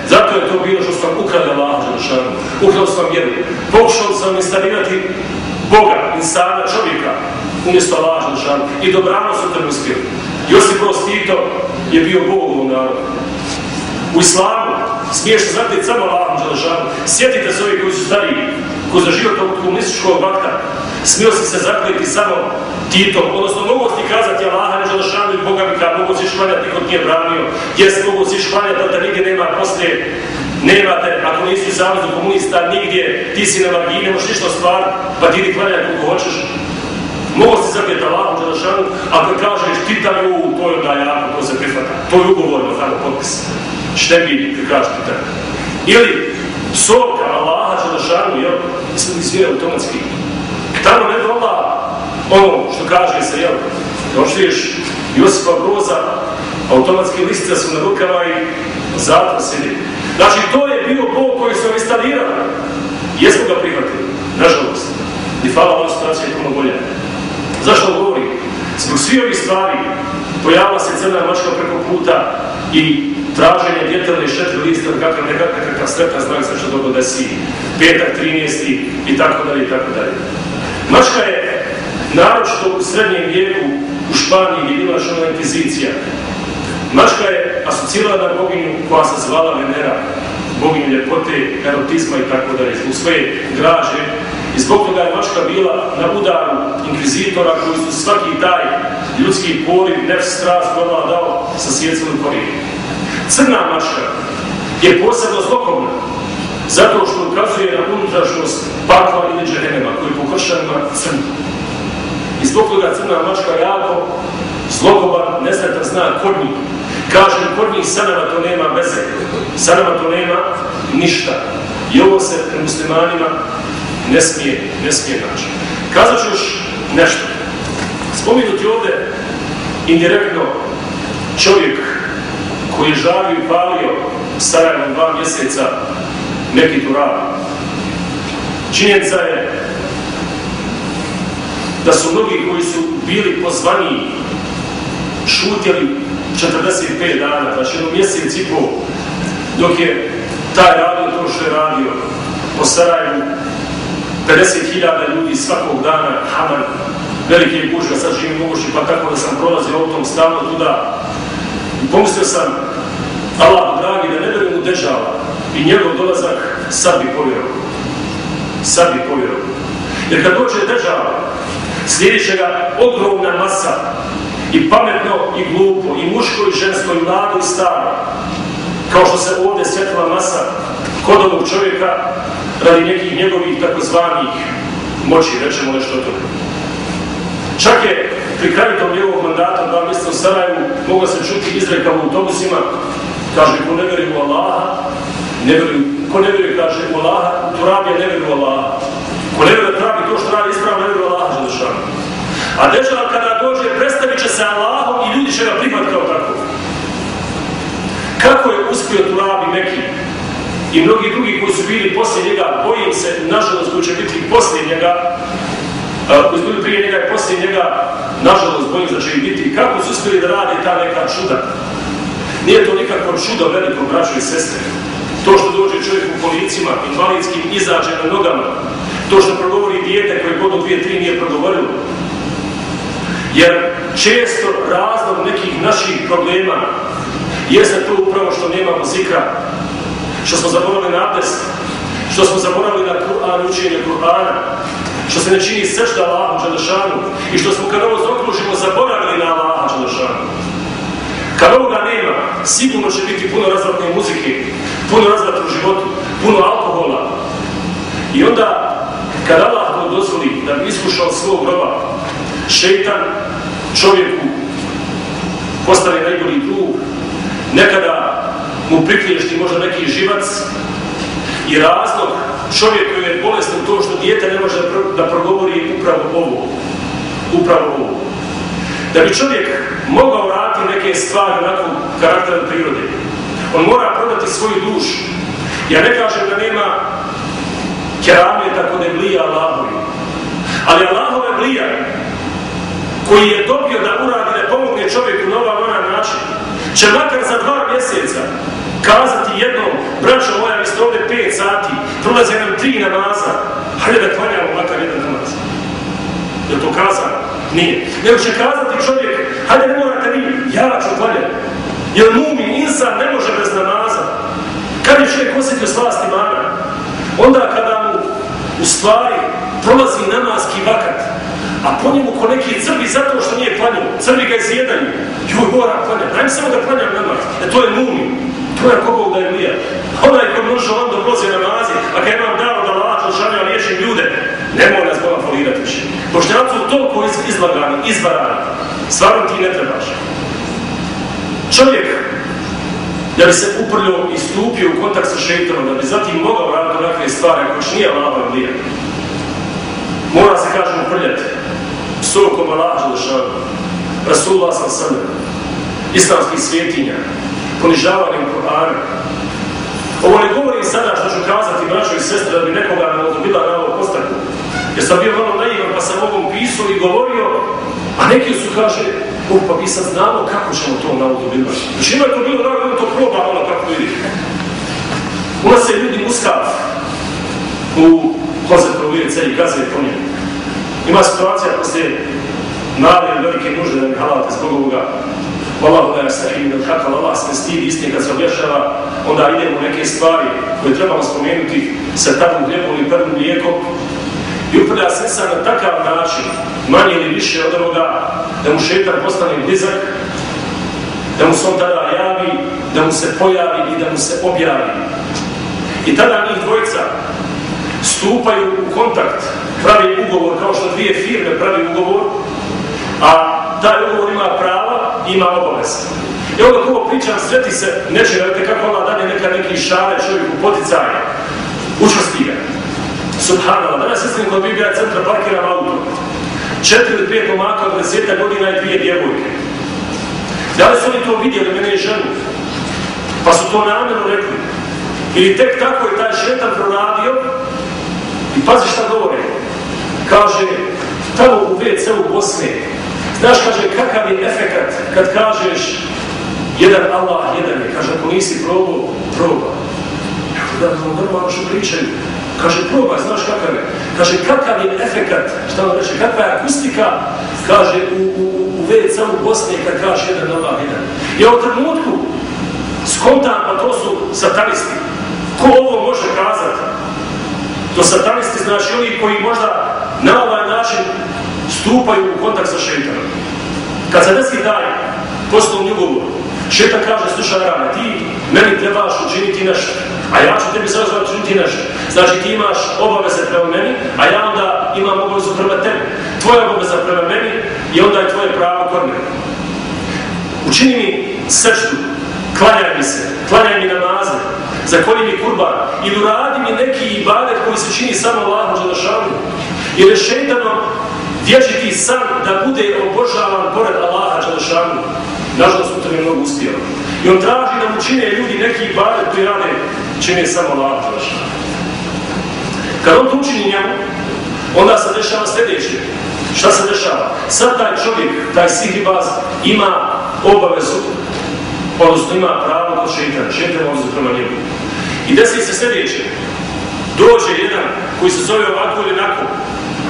zato je to bilo što sam ukrali Allah Želešanu. Ukrao sam vjeru. Pokušao sam instalirati Boga, insana, čovjeka, umjesto Allah Želešanu. I dobrano su to uspjeli. Josip Broz Tito je bio Bog u narodu. U islamu smiješ se zapiti samo Allah Želešanu. Sjetite se ovi koji su stariji, koji za život ovog komunističkog vakta, smio si se zakljeti samo Titom, odnosno mogu ti kazati Allaha ne želešanu i Boga mi kad mogu si švaljati kod nije branio, jes mogu si švaljati da nigdje nema poslije, nemate, ako nisi savezu komunista, nigdje, ti si na margini, ne možeš ništa stvar, pa ti ti klanjati koliko hoćeš. Mogu si zapjeti Allahom želešanu, ako kažeš ti taj u, to je da jako, to se prihvata. To je potpis. Štebi, kad kažeš ti tako. Ili, psovka Allaha želešanu, jel, izvira automatski. Tamo ne dola ono što kaže se, jel, došliješ Josipa Broza, automatski listice su na rukama i sedi. Znači, to je bio Bog koji su instalirali. Jesmo ga prihvatili? Nažalost. I hvala ova situacija je puno bolja. Zašto govori? Zbog svih ovih stvari pojavila se crna mačka preko puta i traženje djetelne i šetri lista, kakav nekakav kakav sretan znak se što dobro desi, petak, 13. i tako dalje i tako dalje. Mačka je, naročito u srednjem vijeku, u Španiji gdje bila šona inkvizicija, Mačka je asocirala na boginju koja se zvala Venera, boginju ljepote, erotizma i tako dalje, zbog svoje graže. I zbog toga je Mačka bila na udaru inkvizitora koji su svaki taj ljudski poriv, nef strast dao sa sjecom korijenu. Crna Mačka je posebno zlokovna, zato što ukazuje na unutrašnost pakla ili džehennema, koji po kršanima crnu. I zbog toga crna mačka jako zlokoban, nesretan znak kod njih. Kaže, kod njih sa nama to nema veze, sa nama to nema ništa. I ovo se muslimanima ne smije, ne smije naći. Kazat ću još nešto. Spominuti ovdje indirektno čovjek koji je žavio i palio Sarajevo dva mjeseca neki tu. Činjenica je da su mnogi koji su bili pozvani šutjeli 45 dana, znači jedno mjesec i pol, dok je taj radio to što je radio po Sarajevu, 50.000 ljudi svakog dana, Haman, velike gužve, sad živim mogući, pa tako da sam prolazio autom stavno tuda. I pomislio sam, Allah, dragi, da ne verujem u dežava i njegov dolazak, sad bi povjerovao. Sad bi povjerovao. Jer kad dođe dežava, slijedit ga ogromna masa i pametno i glupo, i muško i žensko, i mlado i staro. Kao što se ovdje svjetila masa kod ovog čovjeka radi nekih njegovih takozvanih moći, rećemo nešto to. Čak je pri kraju tog njegovog mandata, dva mjeseca u Sarajevu, mogla se čuti izreka u autobusima, kaže, ko ne veri u Allaha, ne veri, ko ne veri, kaže, u Allaha, u ne veri u Allaha. Ko ne veri da trabi to što radi ispravno, ne veri u Allaha, Želešanu. A dežava kada dođe, predstavit će se Allahom i ljudi će ga prihvatiti kao tako. Kako je uspio Turabi Meki i mnogi drugi koji su bili poslije njega, bojim se, nažalost, koji će biti poslije njega, koji su bili prije njega i poslije njega, nažalost, bojim se da će ih biti, kako su uspjeli da rade ta neka čuda. Nije to nikako čudo velikom braću i sestre. To što dođe čovjek u kolicima, invalidskim, izađe na nogama, to što progovori dijete koje godinu dvije, tri nije progovorilo. Jer često razlog nekih naših problema jeste to upravo što nemamo zikra, što smo zaboravili na abdest, što smo zaboravili na Kur'an, učenje Kur'ana, što se ne čini sešta Allahu Đelešanu i što smo kad ovo zaokružimo zaboravili na Allaha Đelešanu. Kad ovoga nema, sigurno će biti puno razvratne muzike, puno razvrata u životu, puno alkohola. I onda, kad Allah to dozvoli da bi iskušao svog groba, šeitan čovjeku postane najbolji drug, nekada mu prikliješ ti možda neki živac, i razlog čovjeku je bolest u to što dijete ne može da progovori upravo ovo. Upravo ovo. Da bi čovjek mogao raditi neke stvari onako karaktera prirode, on mora prodati svoju dušu. Ja ne kažem da nema kerameta kod je blija Allahovi. Ali Allahove blija koji je dobio da uradi, da pomogne čovjeku na ovaj način, će makar za dva mjeseca kazati jednom, braćo moja, vi ste ovdje pet sati, prolaze nam tri namaza, hajde da klanjamo makar jedan namaz. Je to kazano? Nije. Nego će kazati čovjek, hajde ne morate vi, ja ću klanjati. Jer mumi, insan ne može bez namaza. Kad je čovjek osjetio slasti mana? Onda kada mu u stvari prolazi namaski vakat, a po njemu ko neki crvi zato što nije klanjao. Crvi ga izjedaju. Joj, mora klanjati. Daj mi samo da klanjam namaz. E to je mumi. To je ko Bog da je lija. Onaj ko može on da prozi namazi, a kad imam dao da lažu žanja liječim ljude, nemoj nas Boga folirati više. Bošnjaci su toliko izlagani, izvarani. Stvarno ti ne trebaš. Čovjek, da bi se uprljio i stupio u kontakt sa šeitanom, da bi zatim mogao raditi onakve stvari koje još nije lava lija, mora se, kažem, uprljati psovkom Allah Želešanu, Rasulullah sam sebe, islamskih svjetinja, ponižavanjem Kur'ana. Ovo ne govorim sada što ću kazati braćo i sestre da bi nekoga ne bila na ovo postaku. Jer sam bio malo naivan pa sam ovom pisao i govorio, a neki su kaže, oh, pa mi sad znamo kako ćemo to na autobilati. Znači ima to bilo da to proba ono kako vidi. U se ljudi muskav u koze provijece i gaze po njemu. Ima situacija poslije male velike nužde da mi halate zbog ovoga Wallahu la yastahim da kakav Allah se stidi istine kad se objašava, onda idemo u neke stvari koje trebamo spomenuti sa takvom gljebom ili prvim lijekom i uprlja se na takav način, manje ili više od onoga, da mu šetan postane blizak, da mu se on tada javi, da mu se pojavi i da mu se objavi. I tada njih dvojica stupaju u kontakt, pravi ugovor kao što dvije firme pravi ugovor, a taj ugovor ima prava ima obaveza. I onda kako pričam, sveti se, neće radite kako ona dalje neka neki šale čovjeku poticaje, učvrsti ga. Subhanallah, danas mislim kod centra parkiram auto. Četiri ili pet momaka od deseta godina i dvije djevojke. Da li su oni to vidjeli, mene i ženu? Pa su to namjerno rekli. Ili tek tako je taj šetan proradio i pazi šta govore. Kaže, tamo u WC-u Bosne, znaš, kaže, kakav je efekat kad kažeš jedan Allah, jedan je, kaže, ako nisi probao, proba. Da, normalno što pričaju, kaže, probaj, znaš kakav je. Kaže, kakav je efekat, šta vam reče, kakva je akustika, kaže, u, u, u WC-u Bosne kad kaže jedan Allah, jedan. I u trenutku skontam, pa to su satanisti. Ko ovo može kazati? To satanisti znači oni koji možda na ovaj način stupaju u kontakt sa šeitanom. Kad se desi taj poslovni ugovor, šetan kaže, slušaj rane, ti meni trebaš učiniti nešto, a ja ću tebi sada učiniti nešto. Znači ti imaš obaveze prema meni, a ja onda imam obavezu prema tebi. Tvoja obaveza prema meni i onda je tvoje pravo kod mene. Učini mi srštu, klanjaj mi se, klanjaj mi namaze, zakoni mi kurban, ili uradi mi neki ibadet koji se čini samo Allahu Đelešanu, ili šeitanom vječiti san da bude obožavan pored Allaha Đelešanu. Nažalost, u tome mnogo uspijelo. I on traži da mu čine ljudi neki ibadet koji čine samo Allaha Đelešanu. Kad on to učini njemu, onda se dešava sljedeće. Šta se dešava? Sad taj čovjek, taj sihribaz, ima obavezu odnosno ima pravo kod šeitana, šeitan odnosno prema njemu. I desi se sljedeće. Dođe jedan koji se zove ovako ili onako.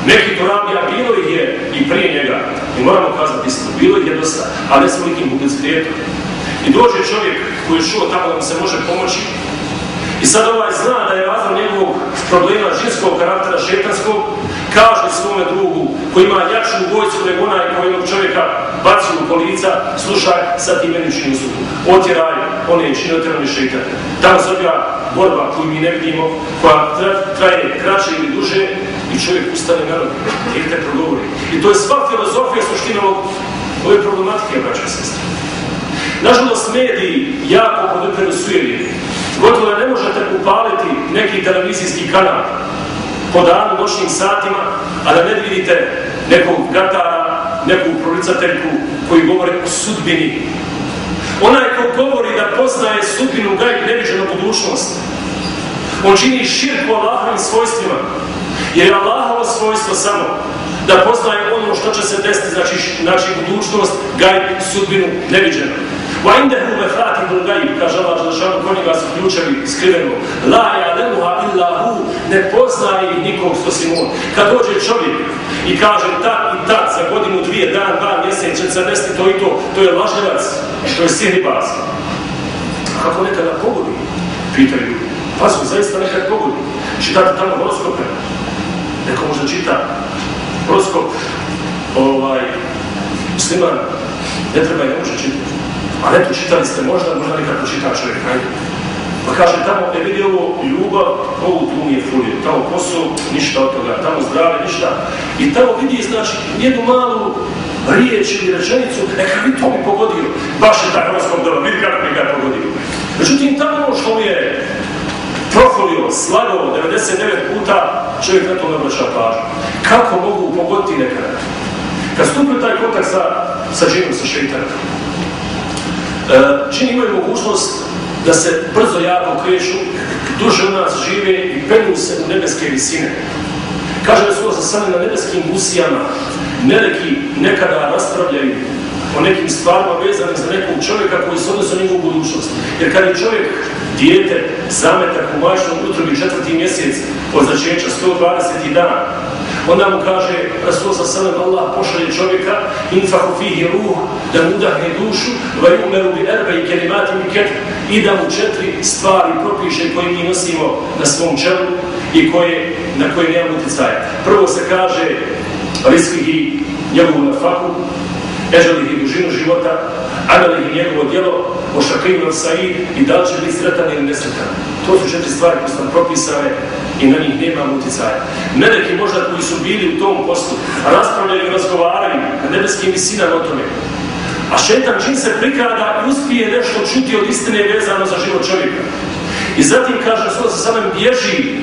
Neki to radi, a bilo ih je i prije njega. I moramo kazati istinu, bilo ih je dosta, a ne s velikim publicitetom. I dođe čovjek koji je čuo tamo da mu se može pomoći. I sad ovaj zna da je razlog njegovog problema žinskog karaktera šetanskog, kaže svome drugu koji ima jaču vojcu nego onaj koji jednog čovjeka baci u kolica, slušaj, sad ti meni čini uslugu. Otjeraj, on je čini otjerani odbija borba koju mi ne vidimo, koja traje kraće ili duže i čovjek ustane na rogu, i te progovori. I to je sva filozofija suština ove problematike, braća sestre. Nažalost, mediji jako podupiru sujevije. Gotovo ne možete upaliti neki televizijski kanal po danu, noćnim satima, a da ne vidite nekog gatara, neku prolicateljku koji govori o sudbini. Onaj ko govori da poznaje sudbinu gajb neviđenu budućnost, on čini širku Allahovim svojstvima, jer je Allahovo svojstvo samo da poznaje ono što će se desiti, znači, znači budućnost, gajb, sudbinu, neviđenu. Indahu mafatihul gajb, kaže Allah Želešanu, kod njega su ključevi skriveno. La ja'lemuha illa hu, ne poznaje nikog što si on. Kad dođe čovjek i kaže tak i tak, za godinu, dvije, dan, dva mjesec će se desiti to i to, to je laževac, to je sihribaz. Kako nekada pogodi, pitaju. Pa su zaista nekad pogodi. Čitate tamo horoskope. Neko možda čita horoskop ovaj, musliman, ne treba i ne može čitati. A eto, čitali ste možda, možda nekako čita čovjek, hajde. Pa kaže, tamo je vidi ovo ljubav, ovo tu nije fulio, tamo posao, ništa od toga, tamo zdrave, ništa. I tamo vidi, znači, jednu malu riječ ili rečenicu, neka bi to mi pogodio. Baš je taj dobro, vidi kako mi ga je pogodio. Međutim, tamo što mi je profolio, slagao 99 puta, čovjek na to ne obraća pažnju. Kako mogu pogoditi nekada? Kad stupi taj kontakt sa, sa džinom, sa šeitanom, čini imaju mogućnost da se brzo jako kreću, duže u nas žive i penju se u nebeske visine. Kaže su za same na nebeskim busijama, meleki nekada raspravljaju o nekim stvarima vezanim za nekog čovjeka koji se odnose o njegovu budućnost. Jer kad je čovjek dijete, zametak u majčnom utrobi četvrti mjesec od začeća 120. dan, onda mu kaže Rasul sa sallam Allah pošalje čovjeka infahu fihi ruh da mu udahne dušu va umeru bi erbe i kelimati mi ketr i da mu četiri stvari propiše koje mi nosimo na svom čelu i koje, na koje nemamo utjecaja. Prvo se kaže riskihi njegovu na faku, ežalih i dužinu života, amalih i njegovo djelo, ošakrivu said i da li će biti sretan ili nesretan. To su četiri stvari koje su propisane i na njih nema utjecaja. Meleki možda koji su bili u tom poslu, raspravljaju i razgovaraju na nebeskim visinama o tome. A šetan se prikrada i uspije nešto čuti od istine vezano za život čovjeka. I zatim kaže što se samim bježi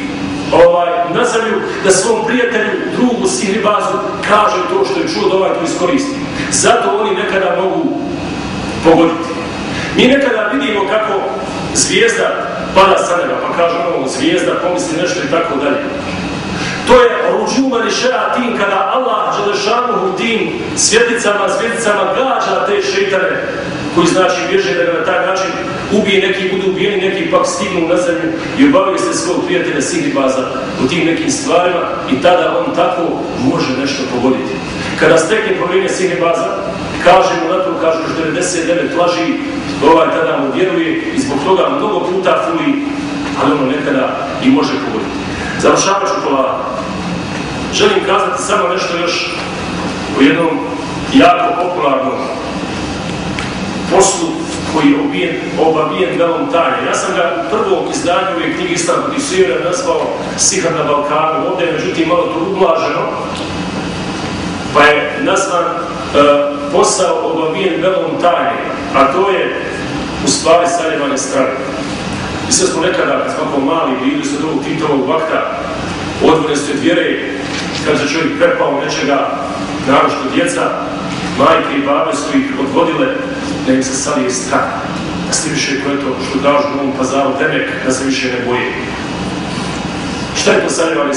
ovaj, na zemlju da svom prijatelju, drugu, sihri bazu kaže to što je čuo da ovaj to iskoristi. Zato oni nekada mogu pogoditi. Mi nekada vidimo kako zvijezda pada sa neba, pa kaže ono zvijezda, pomisli nešto i tako dalje. To je ruđuma rišeja tim kada Allah Đelešanuhu tim svjeticama, svjeticama gađa te šeitane koji znači bježe da ga na taj način ubije, neki budu ubijeni, neki pak stignu na zemlju i obavaju se svog prijatelja Sigribaza u tim nekim stvarima i tada on tako može nešto pogoditi. Kada stekne povjerenje Sigribaza, kaže mu na to, kaže još 99 laži, ovaj tada mu vjeruje i zbog toga mnogo puta fuli, ali ono nekada i može pogoditi. Završavaću polako. Želim kazati samo nešto još o jednom jako popularnom poslu koji je obijen, obavijen velom tajne. Ja sam ga u prvom izdanju ove knjige Istanbul i Sivera nazvao Sihar na Balkanu. Ovdje je međutim malo to ublaženo, pa je nazvan e, posao obavijen velom tajne, a to je u stvari saljevane strane. I sve smo nekada, kad smo mali, bili su do ovog Titovog vakta, odvore su vjere, kad se čovjek prepao nečega, narošto djeca, majke i babe su ih odvodile da im se salije strah. Da više koje to što kažu u ovom pazaru demek, da se više ne boje. Šta je to saljevanje?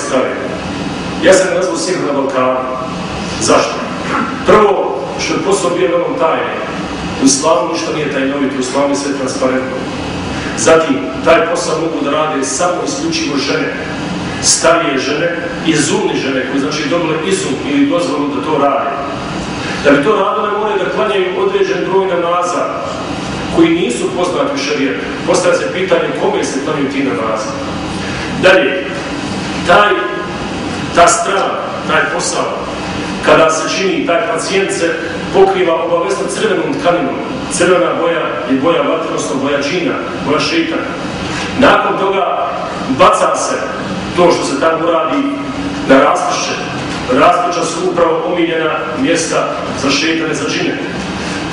Ja sam nazvao Sihr na Balkanu. Zašto? Prvo, što je posao bio veoma tajne. U islamu ništa nije tajnovito, u islamu sve transparentno. Zatim, taj posao mogu da rade samo isključivo žene, starije žene, izumni žene, koji znači dobile izum ili dozvolu da to rade. Da bi to radile, moraju da klanjaju određen broj namaza koji nisu poznati u šarijetu. Postavlja se pitanje kome se klanjaju ti namaza. Dalje, taj, ta strana, taj posao, kada se čini, taj pacijent se pokriva obavezno crvenom tkaninom. Crvena boja je boja vatra, odnosno boja džina, boja šeitana. Nakon toga baca se to što se tamo uradi na rasprše. Rasprša su upravo omiljena mjesta za šeitane, za džine.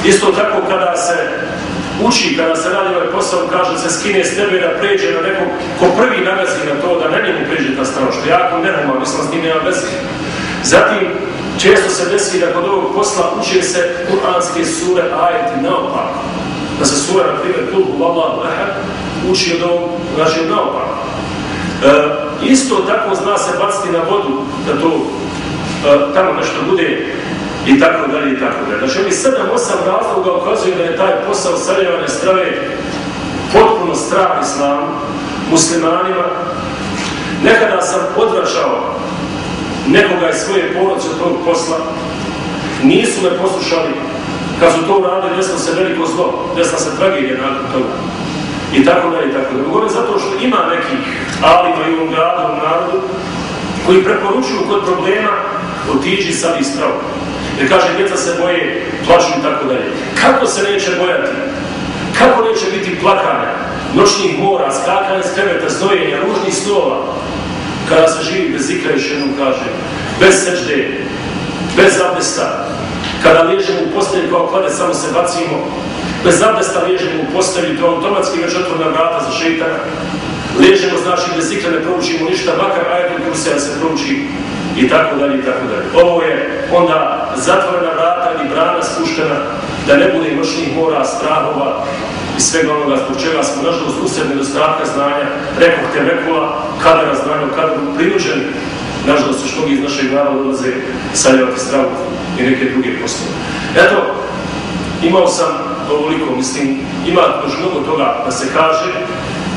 Isto tako kada se uči kada se radi ovaj posao, kaže se skine s tebe da pređe na nekog ko prvi nagazi na to da na njemu pređe ta strana, što je jako nenormalno, mislim s tim nema veze. Zatim, često se desi da kod ovog posla uče se kuranske sure ajeti naopako. Da se sura, na primjer, kul huvallahu ahad, uči od ovog, znači od naopako. E, isto tako zna se baciti na vodu da to e, tamo nešto bude i tako dalje i tako dalje. Znači, oni sedam, osam razloga ukazuju da je taj posao saljevane strave potpuno strah islam muslimanima. Nekada sam odvraćao nekoga iz svoje porodce od tog posla, nisu me poslušali, kad su to uradili, desno se veliko zlo, desna se tragedija nakon toga. I tako dalje, i tako dalje. Govorim zato što ima nekih alima i ovom gradu, u narodu, koji preporučuju kod problema otiđi sad i stravo. Jer kaže, djeca se boje, plaću i tako dalje. Kako se neće bojati? Kako neće biti plakanja, noćnih mora, skakanja s kreveta, znojenja, ružnih snova, kada se živi bez ikra, još jednom bez sežde, bez abdesta, kada liježemo u postelji kao klade, samo se bacimo, bez abdesta liježemo u postelji, to automatski već otvorna vrata za šeitana, liježemo, znači, bez ne proučimo ništa, makar ajetul kursija se prouči i tako dalje i tako dalje. Ovo je onda zatvorena vrata i brana spuštena, da ne bude noćnih mora, strahova, i svega onoga zbog čega smo nažalost usred nedostatka znanja, rekog te rekula, kadera znanja, kaderu prinuđeni, nažalost još mnogi iz našeg naroda dolaze saljevati stravu i neke druge poslove. Eto, imao sam ovoliko, mislim, ima još mnogo toga da se kaže,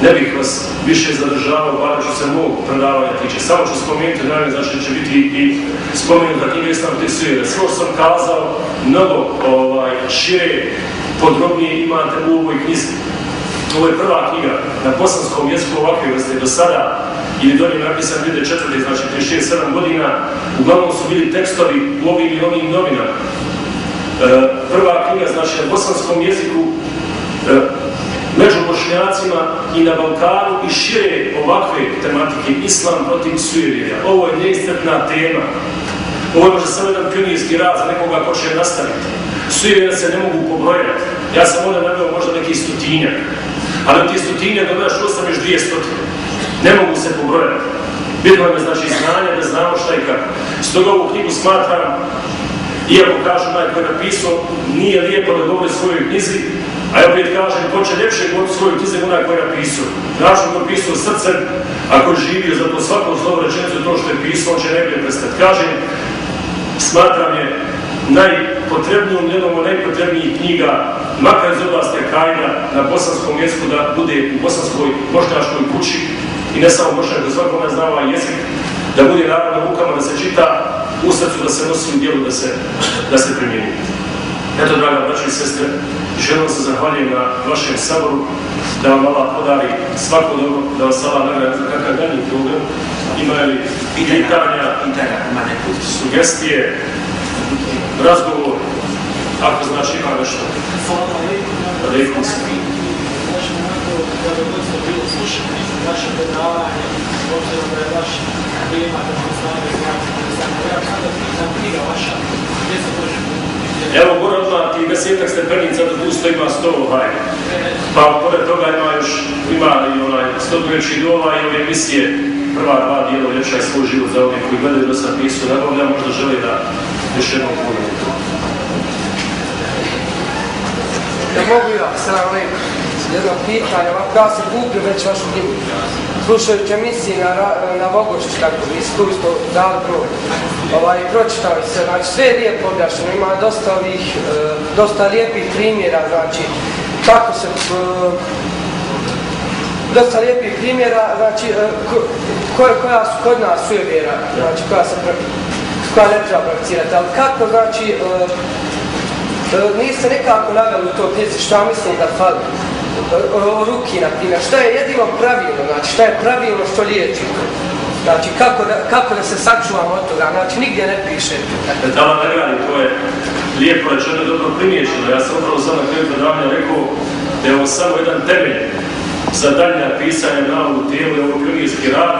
ne bih vas više zadržavao, bar ću se mog predavanja tiče. Samo ću spomenuti, naravno, znači će biti i spomenuta knjiga Islam Tisuje. Sve što sam kazao, mnogo ovaj, šire podrobnije imate u ovoj knjizi. Ovo je prva knjiga na bosanskom jeziku ovakve vrste do sada ili dolje napisan 2004. znači 36-7 godina. Uglavnom su bili tekstovi u ovim i ovim novinama. E, prva knjiga znači na bosanskom jeziku e, među bošnjacima i na Balkanu i šire ovakve tematike Islam protiv sujevija. Ovo je neistetna tema. Ovo možda samo jedan pionirski rad za nekoga ko će nastaviti. Sujevija se ne mogu pobrojati. Ja sam onda naveo možda neki stotinjak. Ali tih stotinjak dodaš osam još dvije stotine. Ne mogu se pobrojati. Bitno je znači znanje da znamo šta i kako. Stoga ovu knjigu smatram, iako kažu onaj koji je napisao, nije lijepo da govori svojoj knjizi, a ja opet kažem, ko će ljepše govoriti svojoj knjizi onaj koji je napisao. Znaš ko je pisao srcem, ako je živio, zato svako slovo rečenicu to što je pisao, on će najbolje prestati. Kažem, smatram je najpotrebnijom, jednom od najpotrebnijih knjiga, makar iz oblasti Kajna, na bosanskom jeziku, da bude u bosanskoj bošnjaškoj kući i ne samo bošnjak, da svakome zna ovaj jezik, da bude naravno rukama, da se čita, u srcu da se nosi u dijelu, da se, da se primjeni. Eto, draga braći i sestre, želim se zahvaljujem na vašem saboru, da vam Allah podari svako dobro, da vas Allah nagrada za kakav danji program, ima li pitanja, sugestije, razgovor, ako znači ima nešto. Bilo slušati vaše predavanje, obzirom da je vaš tema, da znaju znači, da ja sada pitam knjiga vaša, gdje se može Evo, gore odmah desetak stepenica do pusto ima sto ovaj. Pa pored toga ima još, ima i onaj sto veći dova i ove emisije, prva dva dijela ljepša svoj život za ovih koji gledaju da sam nisu nabavlja, možda želi da još jednom pogledaju. Da mogu ja, sram jedno pitanje, ovako ja sam kupio već vašu knjigu. Slušajući emisiji na, na vi ste tu isto dali broj. Ovaj, pročitali se, znači sve je lijepo objašnjeno, ima dosta ovih, e, dosta lijepih primjera, znači, kako se, e, dosta lijepih primjera, znači, e, ko, koja, su kod nas sujevjera, znači, koja se, koja ne treba prakticirati, ali kako, znači, niste nekako naveli u to knjizi šta mislim da fali ruki, na primjer, šta je jedino pravilno, znači šta je pravilno što liječi. Znači, kako da, kako da se sačuvamo od toga, znači nigdje ne piše. Da vam nagradi, to je lijepo rečeno, dobro primješeno. Ja sam upravo sam na kraju predavanja rekao da je ovo samo jedan temelj za daljnja pisanja na ovu tijelu i ovo pionijski rad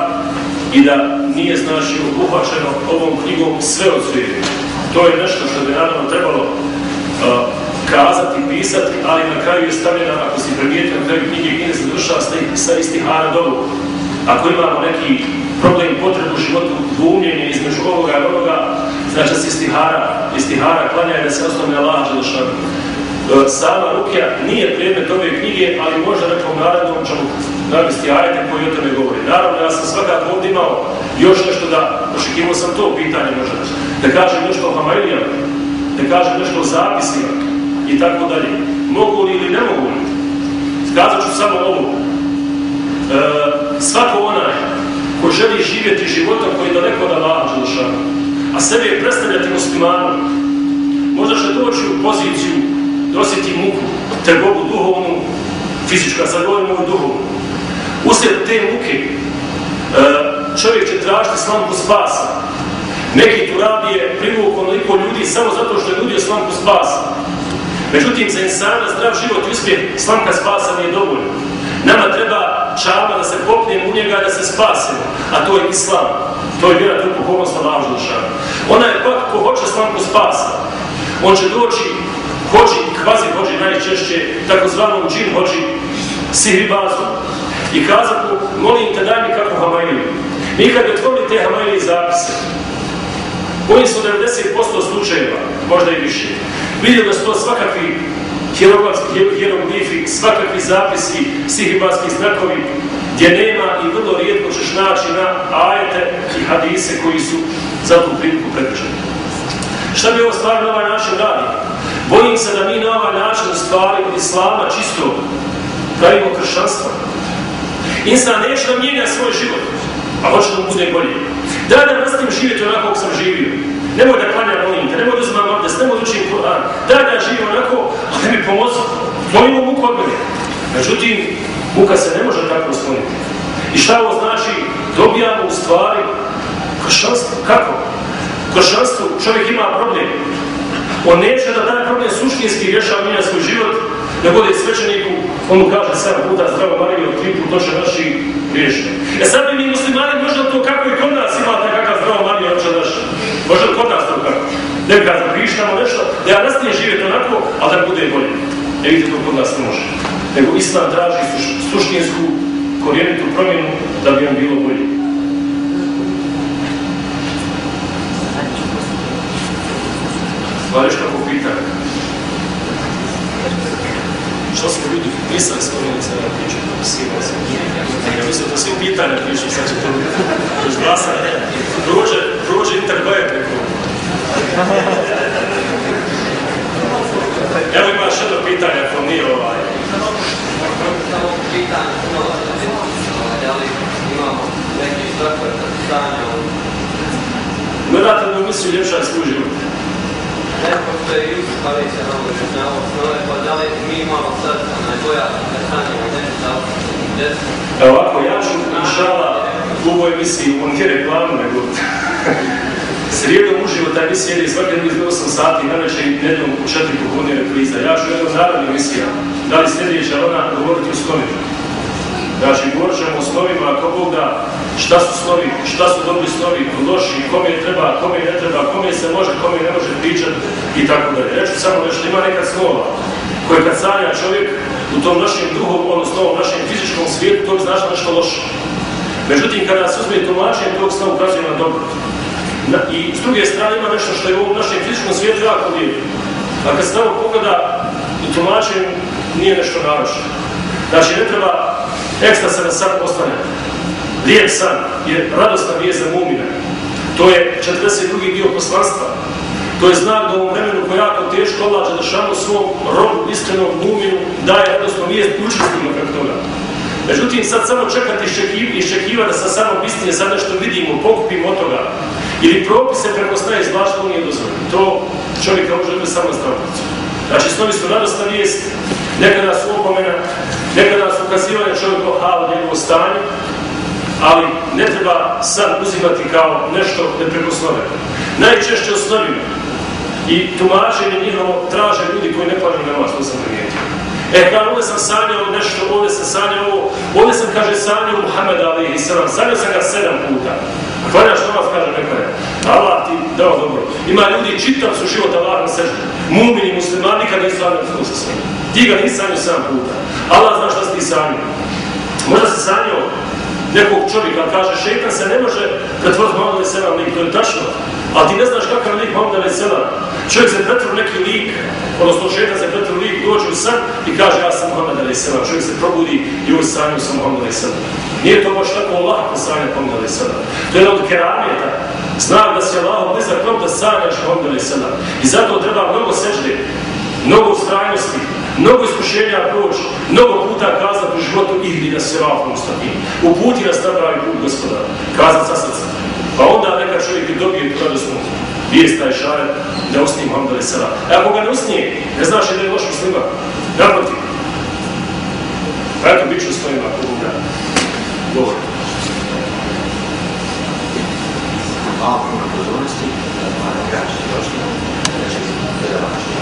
i da nije znači obuhvaćeno ovom knjigom sve od svijetu. To je nešto što bi naravno trebalo uh, kazati, pisati, ali na kraju je stavljena, ako si primijetio, na kraju knjige knjige se završava sa istihara dolu. Ako imamo neki problem, potrebu u životu, dvumljenje između ovoga i ovoga, znači se istihara, istihara klanja da se osnovne Allah Želešanu. E, sama Rukja nije predmet ove knjige, ali možda nekom narednom ćemo navesti ajte koji o tome govori. Naravno, ja sam svakako ovdje imao još nešto da, očekivao sam to pitanje možda, da kažem nešto o Hamailijama, da kažem nešto o zapisima i tako dalje. Mogu li ili ne mogu li? Skazat ću samo ovo. E, svako onaj ko želi živjeti životom koji je daleko od Allaha Đelšana, a sebe je predstavljati muslimanom, možda će doći u poziciju nositi muku, trgovu duhovnu, fizička, sad govorimo o duhovnu. Uslijed te muke e, čovjek će tražiti slamku spasa. Neki tu je privuku onoliko ljudi samo zato što je nudio slamku spasa. Međutim, za insana zdrav život i uspjeh slamka spasa nije dovoljno. Nama treba čava da se popnemo u njega da se spasimo, a to je islam. To je vjera tu pokolnost na lažnošana. Ona je pak ko hoće slamku spasa. On će doći hođi, kvazi hođi najčešće, takozvanom džin hođi, sihribazu. I kazat mu, molim te daj mi kako hamajliju. Mi kad bi zapise, koji su 90% slučajeva, možda i više, vidio da su to svakakvi hieroglifi, svakakvi zapisi, sihribarski znakovi, gdje nema i vrlo rijetko ćeš naći na ajete i hadise koji su za tu priliku predviđeni. Šta bi ovo stvar na ovaj način radi? Bojim se da mi na ovaj način stvari od islama čisto pravimo kršćanstvo. Insan neće da mijenja svoj život, a hoće da mu bude bolje. Daj da nastavim živjeti onako kako sam živio. Nemoj da klanjam molim te, nemoj da uzmam abdest, nemoj da učim Kur'an. Daj da živim onako, a da mi pomozi. Mojimo muku od mene. Međutim, muka se ne može tako skloniti. I šta ovo znači? Dobijamo u stvari kršćanstvo. Kako? U kršćanstvu čovjek ima problem. On neće da taj problem suštinski rješava minja svoj život, da bude svećeniku, on mu kaže sedam puta zdravo Mariju, tri put to će naši riješiti. E sad bi mi muslimani možda to kako i kod nas ima taj kakav zdravo Mariju, će naš. Možda kod nas to kako. Ne bi prištamo nešto, da ja nastavim živjeti onako, ali da bude bolje. E vidite to kod nas ne može. Nego Islam traži suštinsku, korijenitu promjenu da bi on bilo bolje. Nešto kako pitanje. Što smo ljudi pisali spomenuli se na priču, sima se. Ja mislim da svi pitanja priču, sad će to još. Prođe, prođe preko. Evo imaš jedno pitanje, ako nije ovaj. Samo pitanje, da li imamo neki zakon stanja Gledate na emisiju Ljepša je život. Neko što je Jusuf Ali se nam objašnjavao snove, pa da li mi imamo sad da stanimo nešto da ovako, ja ću inšala u ovoj emisiji, on reklamu, nego srijedom uživo taj emisija jedi svake drugi 8 sati na večer i nedjeljom u 4 popodne repriza. Ja ću jednom narodnu emisija, da li sljedeća ona govoriti o snovima. Znači, govorit ćemo o snovima, ako Bog da, šta su snovi, šta su dobri snovi, loši, kome treba, kome ne treba, kome se može, kome ne može pričati i tako dalje. Reću samo nešto, ima neka snova koje kad sanja čovjek u tom našem duhom, odnosno u našem fizičkom svijetu, to znači nešto loše. Međutim, kada se uzme tumačenje, tog sna ukazuje na dobro. I s druge strane ima nešto što je u ovom našem fizičkom svijetu jako lijepo. A kad se tamo pogleda i tumačenju, nije nešto naročeno. Znači, ne treba ekstra se na sad ostane. Lijep san je radosna vijest za mumina. To je 42. dio poslanstva. To je znak da u ovom vremenu koji jako teško oblače da svom robu, iskrenom muminu, daje radosnu vijest učestima preko toga. Međutim, sad samo čekati i iščekiva da sa samo istine sad nešto vidimo, pokupimo od toga. Ili propise preko sna izvlašta, nije dozvoljeno. To čovjeka može biti samo stavnicu. Znači, snovi su radosna vijest, nekada su opomena, nekada su ukazivanje čovjeku halo njegovo stanje, ali ne treba sad uzimati kao nešto neprekoslove. Najčešće osnovima i tumačenje njihovo traže ljudi koji ne planju namaz, to sam primijetio. E, kaže, ovdje sam sanjao nešto, ovdje sam sanjao ovo, ovdje sam, kaže, sanjao Muhammed Ali i sallam, sanjao sam ga sedam puta. Klanjaš namaz, kaže, neko je, Allah ti dao dobro. Ima ljudi, čitav su život Allah na seždu. Mumini, muslimani, nikad nisu sanjao sa sve. Ti ga nisi sanjao sedam puta. Allah zna šta si ti sanjao. Možda si sanjao nekog čovjeka, kaže, šeitan se ne može pretvoriti Muhammed sallam lik, to je tačno. Ali ti ne znaš kakav lik Muhammed sallam. Čovjek se pretvori neki lik, odnosno šeitan se pretvori lik, dođe u san i kaže, ja sam Muhammed sallam. Čovjek se probudi i u sanju sam Muhammed sallam. Nije to baš tako Allah da sanja Muhammed sallam. To je jedan od keramijeta. Znak da si Allah blizak rob da sanjaš Muhammed sallam. I zato treba mnogo sežde, mnogo ustrajnosti, mnogo iskušenja proći, mnogo puta kazati u životu ihdi na sirafom stakim. Uputi nas na pravi put, gospoda. Kazat sa srca. Pa onda neka čovjek i dobije tu radosnu vijest taj šaret da usnije Muhammed sallam. E ako ga ne usnije, ne znaš da je loš muslima. Naprotiv. Pa eto, bit ću s tvojima, ako Boga govori. Hvala puno pozornosti. Hvala došli. Znači, predavači.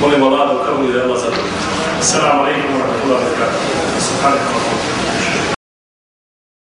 Molim Allah da u krvu i da je Allah zadovoljno. Assalamu alaikum